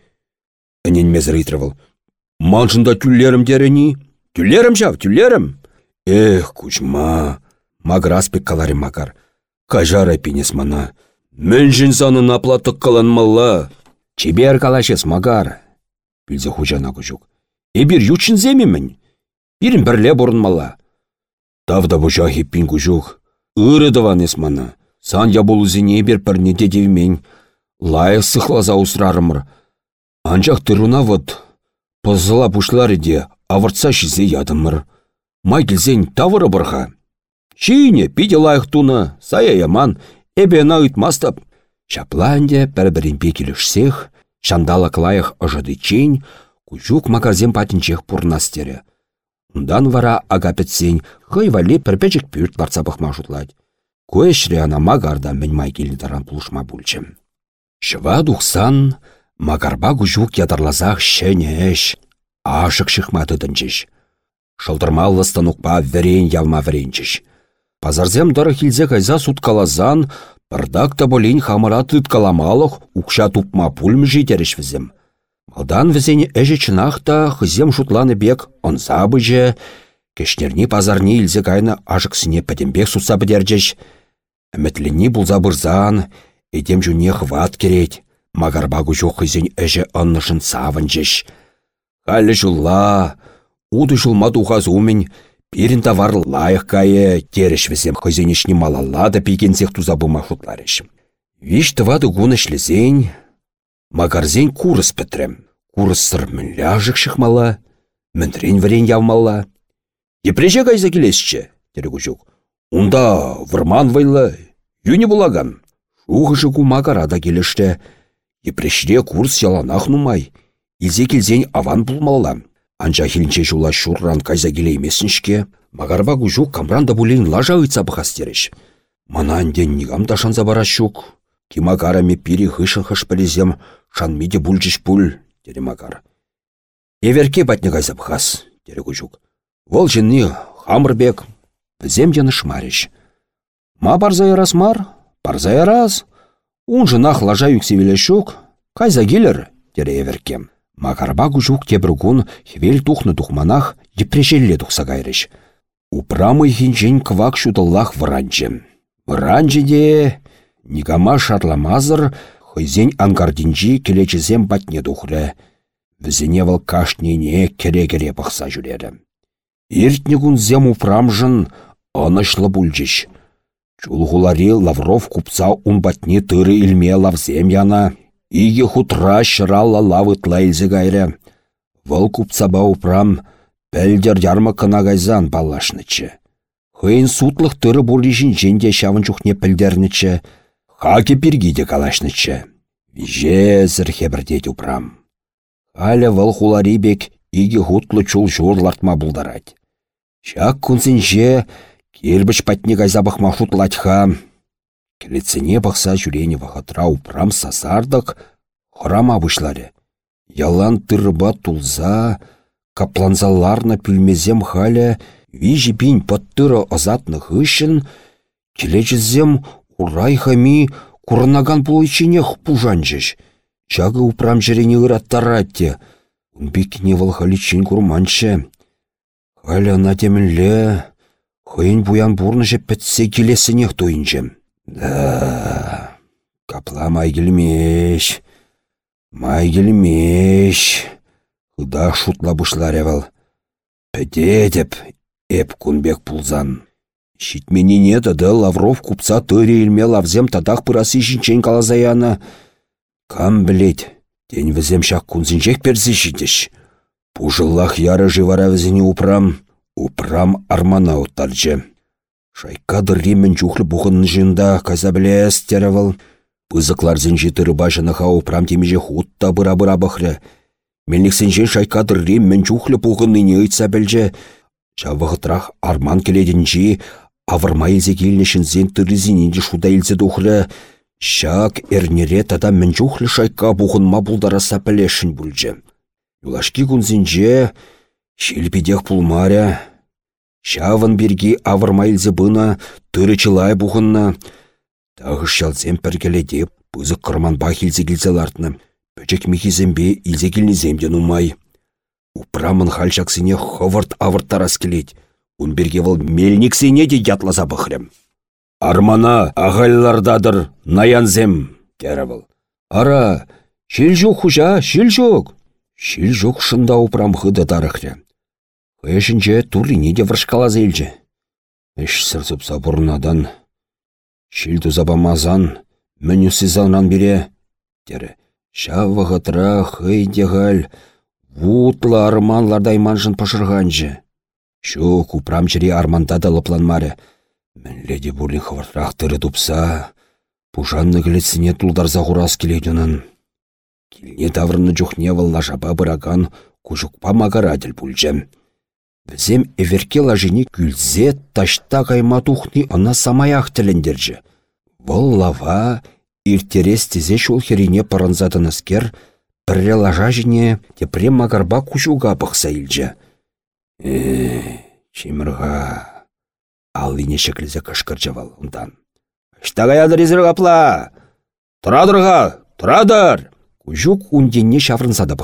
Әнен мезір итрывыл. Малшында түллерім терені. Түллерім жав, түллерім. Эх, кучма. Маграспек калари макар. Кажара пинес мана. Мен жын санын аплатық каланмалла. Чебер калашес магар. Білзе хужана күжук. Эбір ючын земемін. Бірін бірле бұрынмала. Тавда бұжа хеппін күжук. Үрідіван есмана. Сан я болу зіне бір пірне дедевмен. Лайық сықлаза ұсрарымыр. Анчақ тыруна вот пызыла пушлар де авыртса шизе ядымыр. Май келзен тавыры бұрға. Шиіне пиде лайық туны, сая яман, эбе на үйтмастап. Шапланде бір-бірін пекелішсех, шандалак лайық ыжыды чейн, кучук маказем патінчех пурнастере. Ундан вара агапетсен, хый вали пірпечік пүрт барца бұқма жұтлад. Көешре ана магарда мен май келін таран пулышма бүлчім. Шыва дұқсан, Магарба күжук ядарлазах шенеш, ашық шықмады дінчіш. Шылдырмалы станукпа верен ялма веренчіш. Пазарзем дары хилзе кайза суткалазан, пырдак та болин хамыра тыткаламалық укша тупма пульм житереш візем. Малдан візені әжі чынақ та хызем шутланы бек онса быже, кешнерні пазарни илзе кайны ажықсыне пәдембек сутса бідерджеш. Әмітліні бұлза бұрзан, едем жүне хват керет. Магарба күжу хызен әжі аннышын савынчыш. Халі жулла, уды жулма тухаз умен, пирін тавар лайық кайы, тереш візем хызенішні малалла да пейгенсек туза бұма шутларыш. Виш тывады гунышлізен, магарзен курыс пітрем. Курыс сыр мінляжық шықмала, міндрен варен явмала. Епреже кайза келесші, тері күжук. Унда вырман вайлы, юни булаган. Шуғышы кума карада келешті, Епрешре курс яланах нумай. Келзен аван пулмалла. Анча хилінче жула шурран кайза келеймесіншке, магарба күжу камранда булейн лажа ыйтса бұхастереш. Мана анден нигам ташанза бара щук. Кима караме пири хышын хыш пілезем, шанмиде бульчиш пуль, деді магар. Эверке батне кайза бұхас, деді күжук. Вол жынны хамырбек, бізем дені шмариш. Ма барзай раз мар, барзай раз, Ун жынах лажа юксевеле шук, кайза келер, тере эверкем. Макарба күжук тебругун хвел тухны тухманах депрешелле тухса кайрыш. Упрамы хинчен квак шутыллах вранче. Вранче де никама шатламазыр хызен ангардинчи келечезем батне тухры. Візіне вал кашнене кере-кере пықса жүрері. Иртне күнзем упрамжын анышлы бүлчеш. Чулхулари Лавров купца унбатне тыры илме лавзем яна. Иге хутра шыралла лавытла илзе гайры. Вăл купца баупрам пәлдер ярмы кына гайзан баллашнычы. Хыйын сутлых тыры бурлишин женде шавын чухне пілдернічі. Хаке пиргиде калашнычы. Вижезір хебірдет упрам. Халя вăл иге хутлы чул журлартма булдарать. Шак кунсенже Келбіш патне кайза бахма шутлатха. Келецене бақса жүрене вахатра упрам сасардық, храма вышларе. Ялан тырба тулза, капланзаларна пүлмезем халя, вижі бін паттыра азатны хышын, келечізем урай хами курнаган пулайчинех пужанжыш. Чагы упрам жерене ыраттаратте. Унбекіне валхаличин курманчы. Халя на темінле, Хыйын буян бурнышы пітсе келесінех тойынчым. Да, капла май келмеш, май келмеш. Хыда шутла бұшлар евал. Пәдетіп, эп күнбек пулзан. Тады Лавров купца тырі илме лавзем тадақ пырасы жинчен калазаяны. Кам білет, ден візем шақ күнзінчек персі жидеш. Пужыллах яры живара візіне упрам. Упрам армана уттарчы. Шайкадыр римен чухлы бұғын жында каза білес теревіл. Пызыклар зінжі тыры башыныға упрам темеже хутта бұра-бұра бұхры. Меліксенжен шайкадыр римен чухлы бұғын ныне ұйтса білже. Чавығытрах арман келедінжі, авырма елзе келінішін зен тырызіненде шуда елзе дұхры. Шак эрнере тада мен чухлы шайка бұғынма бұлдараса білешін бүлже. Юлашки күнзінже, Шилпидех пулмаря. Шавын бірге авырмайлзы бұна, түрі чылай бұғынна. Тағы шалзем пәргеледе бұзы қырман бақ илзе келзе лартны. Бөчек мехизембе илзе келнеземден умай. Упрамын халшаксыне ховарт авырт тарас келет. Ун бірге выл мельниксене де ятласа бұхрем. Армана ағайлардадыр наянзем, кәрі Ара, шел жоқ хұжа, шел жоқ. Шел жоқ шында упрам хыды тарықры. Хыйшінче турлине де вршкала зейлчі. Эш сырзыпса бұрнадан. Шил тузабамазан, міні сызалнан бере. Тері, шавы ғытра хый дегал, вутлы арманлардай манжын пашырғанжы. Шу купрам жире арманда да лыпланмары. Мінледе бұрлин хвартрах тыры тупса, пужанны кілетсіне тулдарза ғурас келейдунын. Килне таврыны жүхне валла жаба бұраган кужукпа магараділ бүлжем. Візем эверке лажыне күлзе ташта кайма тухни ына самаях тіліндерджі. Бұл лава иртерес тезе шул херине паранзатын аскер, пірре лажа жіне тепре магарба кушуга бұқса илджі. Э, чимырға. Ал вине шеклізе кышкыржавал ұндан. Штағаядыр езір қапла! Тұрадырға! Тұрадыр! Кужук унденне шаврынса да.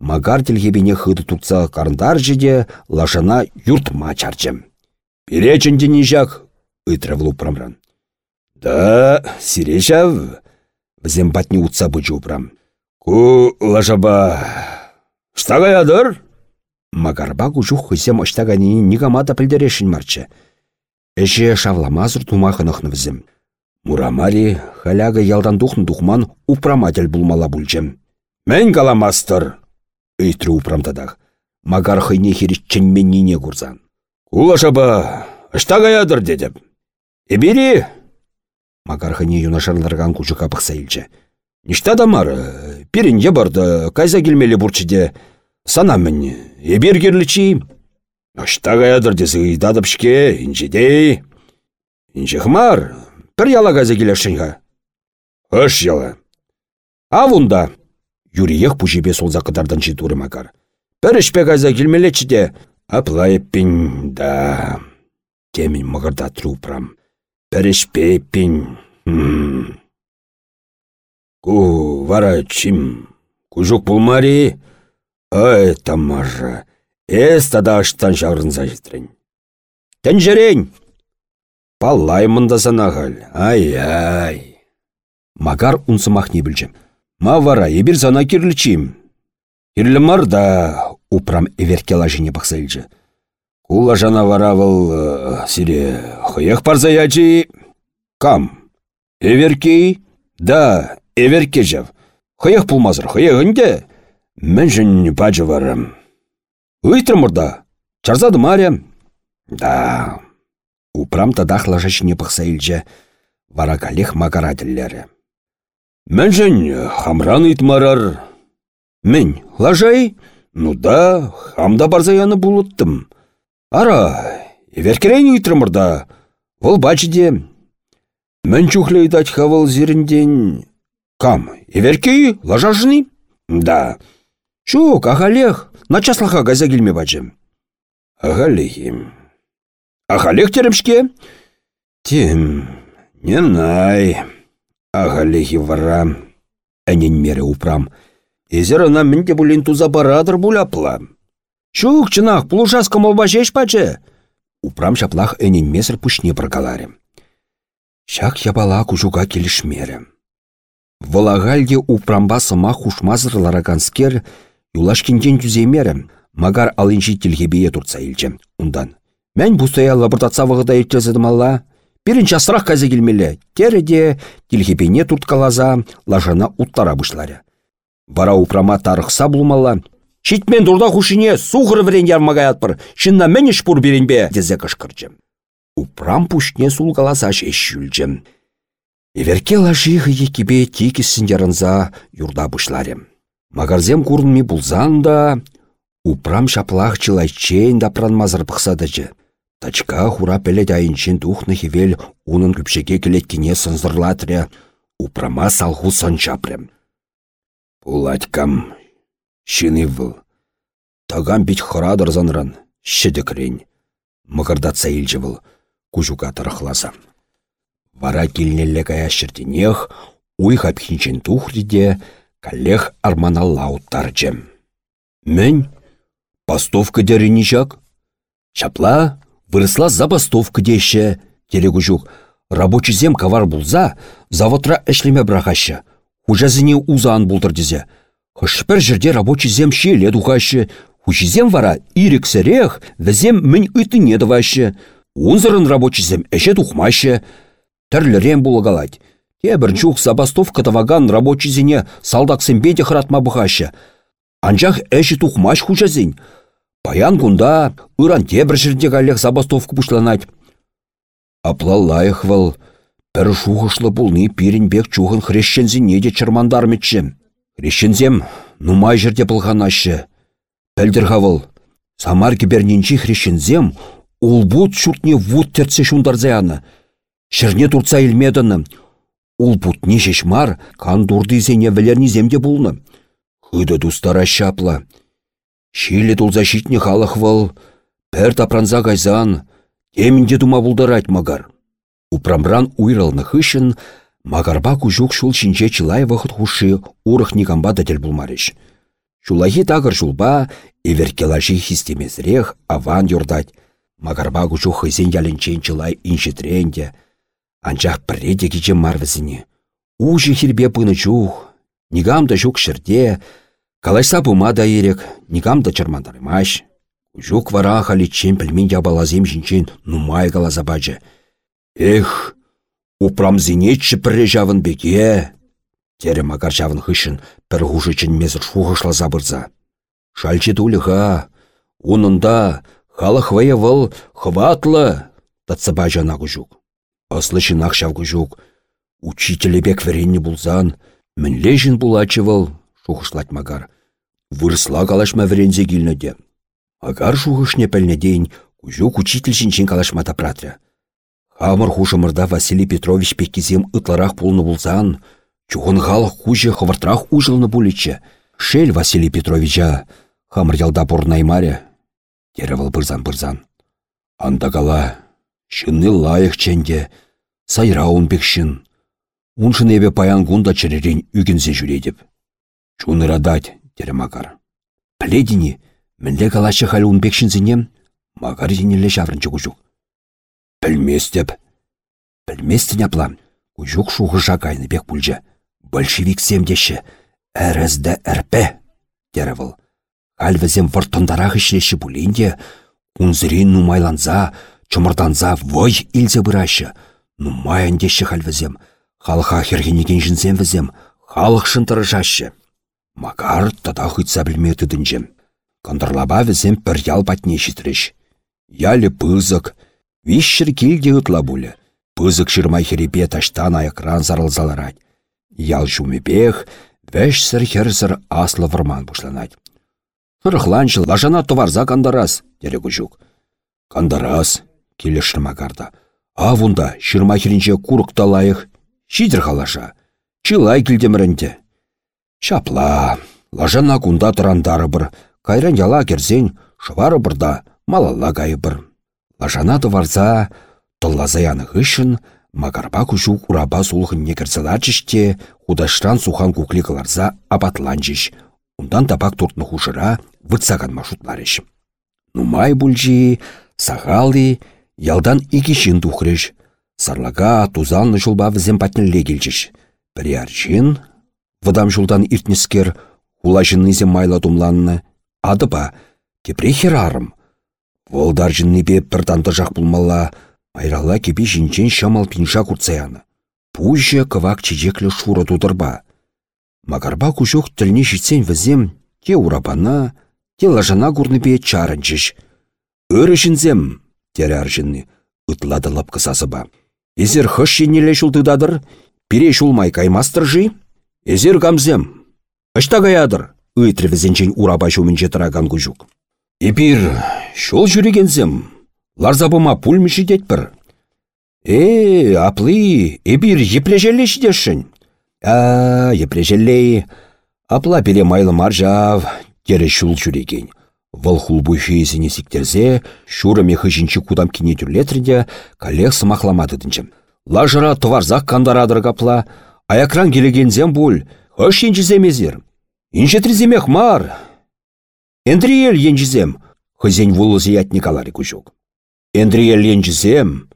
Магар тілгебіне хыды тұтса қарындар жеде лашана юртма чарчым. Перечін денежак, ытрывлу прамран. Да, сирешав, візем батни утса бұджу прам. Ку лашаба, штага ядыр? Магарба кужух хысем оштаганini никамата пілдерешін марчы. Эше шавламазыр тумахынықны візем. Мурамари халяга ялдан тухн тухман упраматель булмала бүлчем. Мен каламастыр, Өйтрі упрамтадақ. Магар хыйне хереччен меннине курзан. Кулашаба, ышта гаядыр дедіп. Эбери! Магар хыйне юнашарларган кучыка пықса илчі. Ништа дамар, пирінже барды, кайза келмелі бурчыде. Сана мен, эбер керлічі. Ышта гаядыр десі ыйдадып шке, инжедей. Инжехмар, пір яла кайза келешінға. Ыш яла. Авунда, Юриех пужипе солза кытардан житуры макар. Пір ішпе кайза келмелечі де, аплайыппін, да. Темін мығырда трупрам. Пір ішпе пін. Ку, вара чим. Кужук пулмари. Ай, тамажа. Эс тада аштан жаврынса житрен. Тәнжерен! Паллаймында санағал. Ай-ай. Магар унсымақ не білжем. Ма вара, ебір зана кирлічим. Кирлі марда, упрам эверке лажыне бақсайлжы. Кула жана вара вăл э, сире хăйех парзаячи кам. Эверкей? Да, эверке жав. Хăйех пулмазыр, хăйехінде. Мӹншін пачы варым. Ыйтры мұрда, чарзады маря. Да, упрам тадах лажачне пықса илче, вара калех макарателлері. Мӹншін хамран итмарар. Мӹнь, лажай? Ну да, хамда барзаяны булыттым. Ара, веркерен үйтірмірда, ол бачыде. Мен чухлейдать хавал зерінден. Кам, эверкей, лажашыны? Да. Шук, ағалех, начаслаха газа келме бачым. Ағалехим. Ағалех теремшке? Тем, не най. Ағалехи вара. Әнен мере упрам. Езер ана мінде бұлін туза барадыр бұляпла. Чук чынақ, пулушас кымылба жеш пачы. Упрам шаплах әнен месір пүшне прокаларым. Шак ябала кужуга келішмері. Валагальде упрамба сыма хушмазыр лараганскер юлашкинден түземері, магар алынжи тілгебее турца илчі. Ундан. Мән бұстая лабыртатса вғыда етчезідім алла. Бірін жасырақ казы келмелі. Тереде тілгебене турткалаза лажана уттара бұшлары. Бара упрама тарықса бұлмалла. Шитмен дұрда хушине суғыр вірен ярмагай атпыр. Шынна мен ішпұр беренбе, дезе кышкырчым. Упрам пушне сулгаласа шеш жүлчім. Эверке лажиғы екібе текісін ярынза юрда бұшларым. Магарзем курнми булзан да, упрам шаплах чылайчен да пранмазыр пықсадыжы. Тачка хура пеле дайынчен тухны хевел унын күпшеге келеткене сынзырлатря, упрама салху санчапрем. Пулатькам, шыны выл. Тагам бить хорадыр занран, шедекрен. Мығырдатса илчі выл, кужука тарахласа. Вара келнелле кая шертенех, уй хапхинчен тухриде, калех арманалла уттарчы. Мен, постовка дереничак? Чапла, вырысла забастовка деші, телегужук. Рабочий зем кавар булза, заводра әшлеме брахаща. Хужазыне узан булдырдызе. Хышпер жерде рабочий зем шеле духаще. Хучизем вара ирексерех, візем мін үтіне даваще. Унзырын рабочий зем әше тухмаще. Тірлерен булагалать. Те бірінші забастовка таваган рабочий зене салдаксен беде хыратма бұхаще. Анчах әші тухмаш хучазин. Паян кунда ыран тебір жерде галех забастовка пушланать. Аплалайық выл. Пір шуғышлы бұлны бек чуғын хрещензіне де чырмандарметші. Хрещензем нумай жерде бұлғанашы. Пәлдір хавыл. Самар кіберненчі хрещензем улбут шүртне вуд терце шундарзаяны. Шырне турца илмедіні. Улбут не шешмар, кан дурдызене вілерні земде бұлны. Хыды дустара шапла. Шилі тулза шитне халық выл. Пәр тапранза гайзан. Темінде дума бұлдарайт магар. Упрамран уйралны хышын, магарба кужук шул шинче чылай вахыт хуши урых никамба дәтел булмарыш. Шулахи тагыр шулба, эверкелаши хистемезрех аван юрдать. Магарба кужук хызен ялінчен чылай иншитренде. Анчах пірреде кече марвізіне. Ужи хирбе пыны чух, нигам да жук шырде, калашса пума да ерек, нигам да чырмандарымаш. Кужук вара халичен пілмен ябалазем жинчен нумай калаза бачы. Эх, упрамзинетші пірре жавын беке. Тере магар жавын хышын пір хушычын мезір шухышла забырза. Шальчы тулыға, унында халық вая выл хватлы, татсыба жана күжук. Аслы шынақ шав күжук. Учителі бек веренні булзан, мінлежін булачы выл, шухышлать магар. Вырсла калашма верензе килнеде. Агар шухышне пәлнедейін, күжук учитель шинчен калашма тапратря. Хамыр хушымырда Василий Петрович пеккізем ытларақ пулны булзан, чуғын халық хуже хывыртрах ужылны буличче. Шел Василий Петровича, хамыр ялда бурнаймаре. Теревыл бырзан-бырзан. Анда кала, шынны лайық ченде, сайрауын пекшін. Уншын эбе паян гунда черерен үгінсе жүредіп. Чуны радать, тере Макар. Пледіні, мінле калашы халі ун пекшінзінем, Макар зенелі шаврынчы күжук. Пілместеп. Пілместін аплам. Күжук шуғыжа кайны бек бүлжі. Большевик семдеші. Әрізді әрпе. Деревіл. Хальвізем вұрттындарақ ішлеші бұлінде. Унзырин нумайланса, чымыртанса вой илзе бұрашы. Нумай андеші халвізем. Халха хергенеген жінсен візем. Халық шынтырышашы. Макар тада хытса білме түдінжем. Кондырлаба візем пір ял патне шитріш. Ялі пызык, вишшір келде ұтла бұлі. Пызык шырмай херепе таштан аякран зарылзаларать. Ял жумепех, вәш сір херсір аслы вырман бұшланать. Рыхланчыл, лажана товарза кандарас, дере күжук. Кандарас, келі шырмагарда. А вунда, шырма херінче курықта лайық, шидір халаша. Чылай келдемірінде. Чапла, лажана кунда тұрандары бір, кайран яла керсен, шывары бірда, малалла кайы бір. Лажана товарза, тыллазаяны ғышын, Магарба күшук ураба сулхын некерселачыште, худашран сухан куклі кыларза апатланчыш. Ундан табак туртны хушыра выртсаган маршрутларыш. Нумай бульжи, сағалды, ялдан икишін тухрыш. Сарлага тузанны жулба візем патнелле келчіш. Бірі вадам жулдан иртнескер, хулашыннызе майла тумланны. Адыба, тепре херарым. Волдар жыннебе бір танды жақ булмалла, Айрала кепи жинчен шамал пинша курцаяны. Пужа кывак чечеклі шура тудырба. Магарба кушук тіліне житсен візем, те урабана, те лажана курныбе чарынчыш. Өрі жінзем, тере аржынны, ытлады лапкысасыба. Эзер хыш енеле шултыдадыр, пире шулмай каймастыр жи? Эзер камзем. Ашта гаядыр, ыйтры візенчен ураба шумінче тұраган күжук. Эпир, шул жүрегензем, Ларзабыма пульміші детпір. Э, аплы, эбір еплежелі шидешін. А, еплежелі. Апла бере майлы маржав, тере шул жүреген. Вăл хулбу шейсіне сиктерзе, шуры мехы жінчі кудам кене түрлетрінде, коллег сымақламадыдынчым. Лажыра товарзақ кандарадыр капла, аякран келегензем бұл, хош енжіземезер. Инжетріземех мар. Эндриел енжізем, хызен вулызы ят Николай күшік. Эндриел енжізем,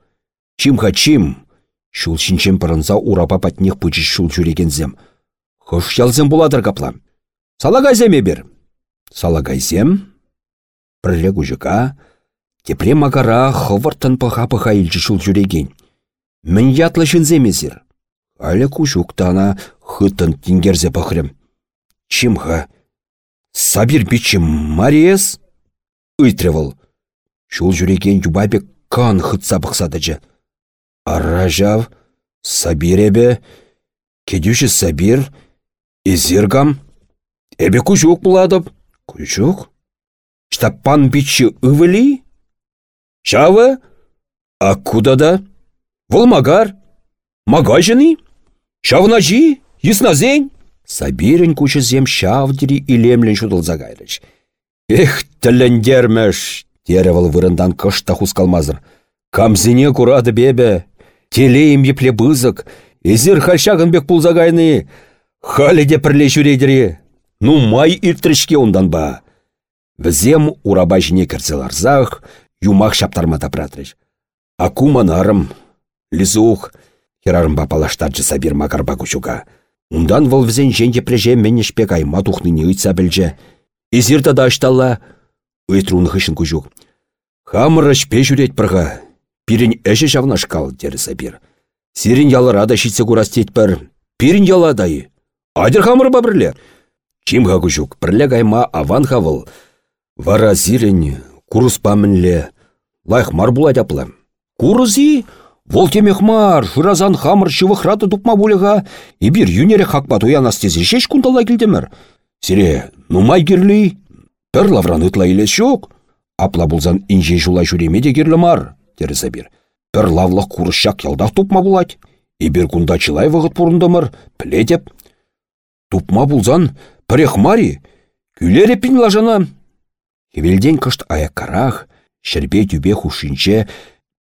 чимха чим, шул шинчен пырынса урапа патнех пычыш шул жүрегензем. Хош ялзем буладыр капла. Салагайземе бер. Салагайзем? Пірле күжіка, тепре макара хывыртын пыха-пыха илчі шул жүреген. Мін ятлы. Але күжуктана хытын тингерзе пахрем. Чимха? Сабир бичім Мариес? Ыйтревыл. Шул жүреген юбабек кан хытса бұқсадыжы. Арражав, Сабиребе, кедюші Сабир, Изиргам, эбе күжук буладып. Күжук? Штаппан бичі ывыли? Шавы? А куда да? Волмагар? Магажыны? Шавнажи? Ясназень? Сабирін күшізем шавдері илемлен шудылза гайрыш. Эх, тіліндермеш, Теревал вырындан кышта хускалмазыр. Камзине курады бебе. Телейім епле бызык. Эзір хальшағын бек пулзагайны. Халі де пірле жүредері. Ну май иртрішке ондан ба. Візем ураба жіне кірцеларзақ, юмақ шаптарма тапратрыш. Аку манарым. Лизух. Херарымба палаштарчы сабир макарба күчуга. Ундан вол візен женде преже менешпек айма тухныне ыйтса білже. Изирта да ашталла, Ыйтрун хышын күжук. Хамырыш пе жүрет пырға. Пирин әші жавна шкал, дері сабир. Сирин ялыра шитсе курас бір. Пирин яладайы. Адыр хамыр ба бірле. Чимға күжук, бірле гайма аван хавыл. Вара зирин, курус. Лайх мар булать аплы. Курызи? Вол мар, шыразан хамыр шывықраты тупма булыға, ибір юнере хакпа туянас тезі шеш кунтала келдемір. Сире, нумай керлей, Пір лавран ытла илес шок. Апла бұлзан инже жула жүреме де керлі мар, дері забир. Пір лавлық курышшак ялдақ тупма бұлать. Ибір күнда чылай вағыт пұрындымыр, плетеп. Тупма бұлзан пірех мари, күлері пін лажана. Хевелден кышт аяккарах, шербе тюбе хушинче,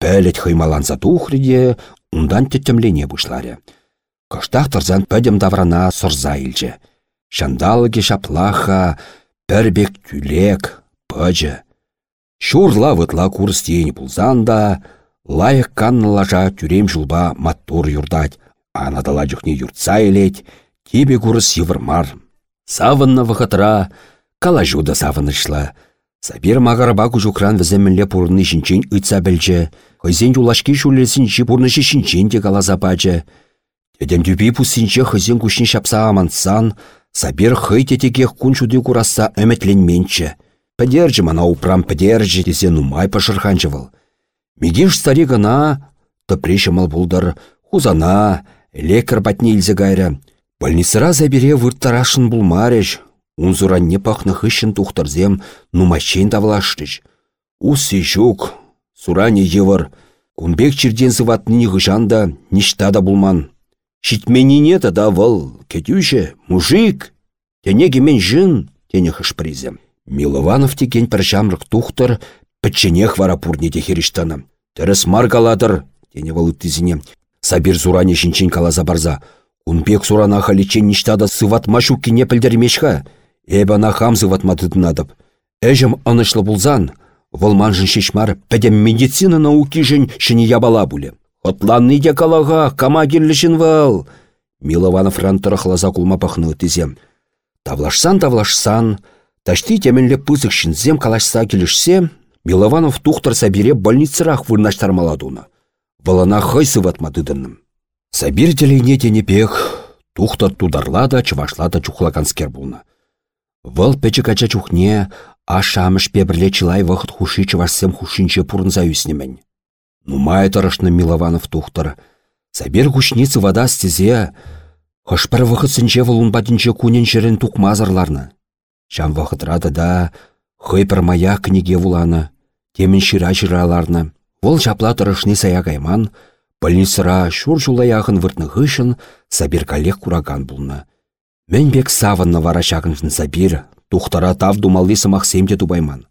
пәлет хаймаланса тухриде, ундан теттемлене бұшларе. Кыштақ тұрзан пәдем даврана сұрза илче. Шандалыге шаплаха, Пәрбек түлек, пыжы. Шурла вытла курс тейін пулзан да, лайық каннылажа түрем жылба маттур юрдать, анадала жүхне юртса елет, тебе курс евырмар. Савынна вғытра, калажуда савынышла. Сабир магарба күжукран віземмілі пұрны жінчен ұйтса білже, хызен юлашки шулесінчі пұрнышы шинчен де каласа бачы. Теден дүбі пусинче хызен күшін шапса амансан, Сабир хый тетекех күншуды курасса әмітленменчі. Пәдержі мана упрам пәдержі десе нумай пашырханчы выл. Мегеш стари гына, мал булдар, хузана, лекар батне илзе гайры. Больницыра забере вырттарашын булмареш, не пахны хыщын тухтарзем нумащен тавлаштыш. Усы жук, суране евар, кунбек черден зыватныне хышанда ништа да булман. Шитменине да вал, кетюше, мужик, тенеге мен жын, тене хышпризем. Милованов теген пір жамрық тухтыр, пітченех вара пурнеде хериштаны. Тіріс маргаладыр, тене вал үттізіне. Сабир зуране шинчен калаза барза. Кунбек сурана халичен ништада сыватма шуккине пілдермешха. Эбана хам сыватма тыдынадып. Эжім анышлы булзан, Волманжын шешмар пәдем медицина науки жын шыне ябала бұлі. Отланны де калаға, кама келішін вал. Милованов рантыра хлаза кулма пахны тізем. Тавлашсан, тавлашсан, ташти теменле пызык зем калашса келішсе, Милованов тухтар сабире больницырах вырнаштармаладуна. Валана хай сыватма дыдынным. Сабир телене пех, тухтар тударла чывашла да чухлаканскер булна. Вăл печі кача чухне, а шамыш пебірле чылай вăхыт хуши чывашсем хушинче пурнза үснемен. Нумай тарышны Милованов тухтар. Сабир кушницы вода стезе, Хышпір вăхытсенче вăлун патинче кунен çрен тухмазырларны. Шам рады да, хыйпір мая книге вуланы, темен шыра жыраларны. Вол çапла тұрышны сая кайман, больницыра шур жулаяғын выртны хышын, сабир калех кураган булны. Мен савынны вара çакыншын сабир, тухтара тав думалли сымах семте тубайман.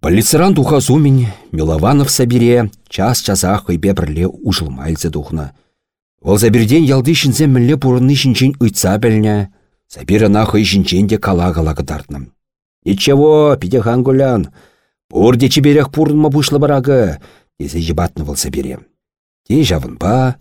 Полицеран туха зумень, Милованов сабире, час часах хыйпе бірле ужылмайлзе тухна. Ол забирден ялды шинзе мінле пурынны шинчен ұйтса бәліне, Сабира нахы шинчен де кала-кала кытартным. Ничего, пидехан гулян, пурде чеберех пурынма бұшлы барагы, десе жібатны бол сабире. Те ба,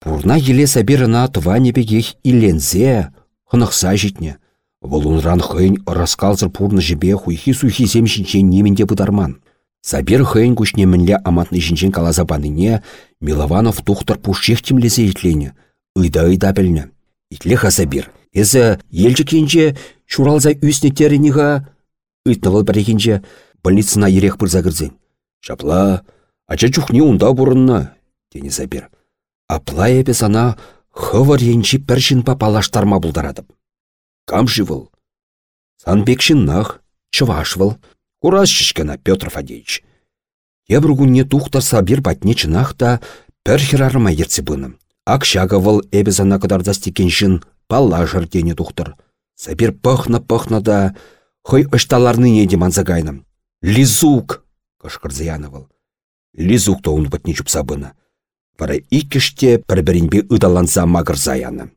пурна еле сабирына тұва небегех илензе, хынықса житне. Волунран хыйн раскалзыр пурны жібе хуйхи суйхи зем шинчен неменде бұдарман. Сабир хыйн күшнемінле аматны шинчен калаза баныне Милованов тухтар пушчех темлезе итлені. Ыйда-ыйда білні. Итлеха Сабир. Эзі елчі кенже шуралза үсіне терініға ыйтнывыл бірекенже больницына ерех бірза кірзен. Шапла, ача чухне унда бұрынна, дені Сабир. Апла епе сана хывар енчі пәршін папалаштарма бұлдарадып. Кам живыл? Санбекшиннах, чывашвыл. Курас шишкена Петр Фадеевич. Ебругунне тухта сабир батне чынах та пір хирарыма ерце бұны. Акшага выл стекеншін палла жырдене тухтыр. Сабир пахна-пахна да хой ышталарны неде манзагайным. Лизук! кышкырзы янывыл. Лизук то он батне чупса. Вара икіште пір-бірінбе ыдаланса мағырза яны.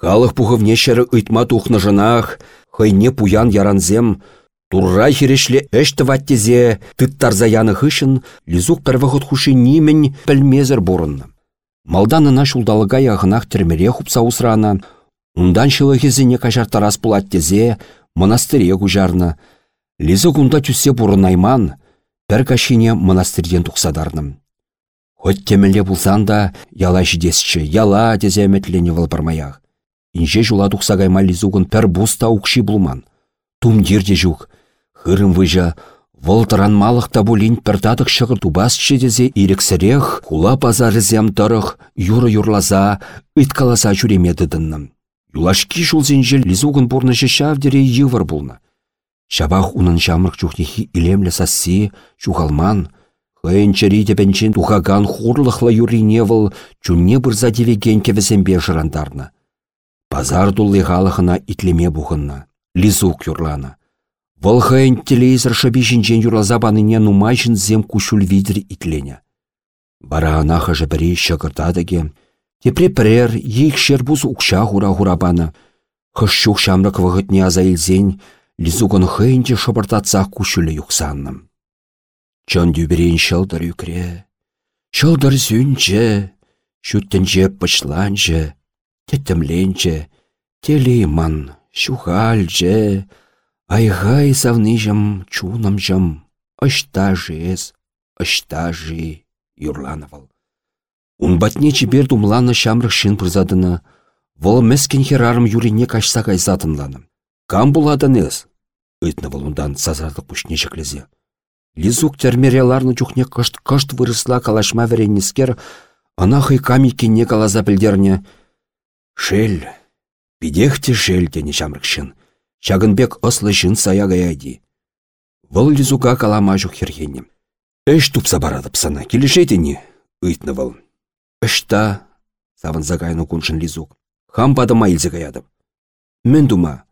Халық пухывне шәрі ұйтма тухны жынах, хайне пуян яранзем, Турра херешле әшті ваттезе, тыттарза яны хышын, лизук пәрвіғыт хуши немен пәлмезір бұрынны. Малданына шулдалыға яғынақ термере хупса усрана, ундан шылы хезіне кажартарас пулаттезе, монастыре күжарны. Лизі күнда түссе айман, пәр кашине монастырден тұқсадарным. Хоть темеле бұлсан да, яла жидесші, яла дезе әметлене валбармаяқ. Инже жула тухсагайма лизугын пәр буста укши булман. Тум дирде жук. Хырым выжа, Волтыран малықта бұлін пірдадық шығыр тубас чедезе ирексірех, хула зем тұрық, юры юрлаза, ыткаласа жүремедідіннім. Юлашки жыл лизугын бұрны шавдере йывыр бұлны. Шабах унын жамрық чухнехи илемлі сасси, чухалман, Хыйын чыри тепенчен тухаган хурлықлы юриневыл, чунне бұрза девеген кевесембе жырандарны. Пазар халахына итлеме бухынна. Лизук юрлана. Вăлхăйн телейзір шăпи çинчен юрласа панине нумайшын зем кушул видр итлене. Бара анахă жăпăри çăкыртатăке. Тепре пірер, ейх шербус укша хура паны. Хыш çух çамрăк аза илсен, лизукын хăйнче шăпыртатсах кушуле юхсанным. Чон дюберен çăлтăр юкре. Çăлтăр сюнче, çуттенче пăчланче, теттемленче, телейман, шухальче, айгай савныжым, чунамжым. Ышта жез, ышта жи, юрланывал. Унбатне чибер думланы шамрық шын пырзадыны, вол мәскен херарым юрине кашса кайзатынланым. Кам буладын ес? Үйтні вұлындан сазардық пүшне шеклезе. Лизук термереларны чухне кышт-кышт вырысла калашма вереннескер, ана хый камиккенне калаза білдерне. Шел, бидехте шел тені шамрықшын. Шагынбек ыслы жын сая гаяйди. Вăл лизука калама жук херхеннем. Эш тупса барадып сана, келешетені, үйтні вăл. Ышта, савын загайны куншын лизук. Хам падыма илзе гаядып. Мен дума,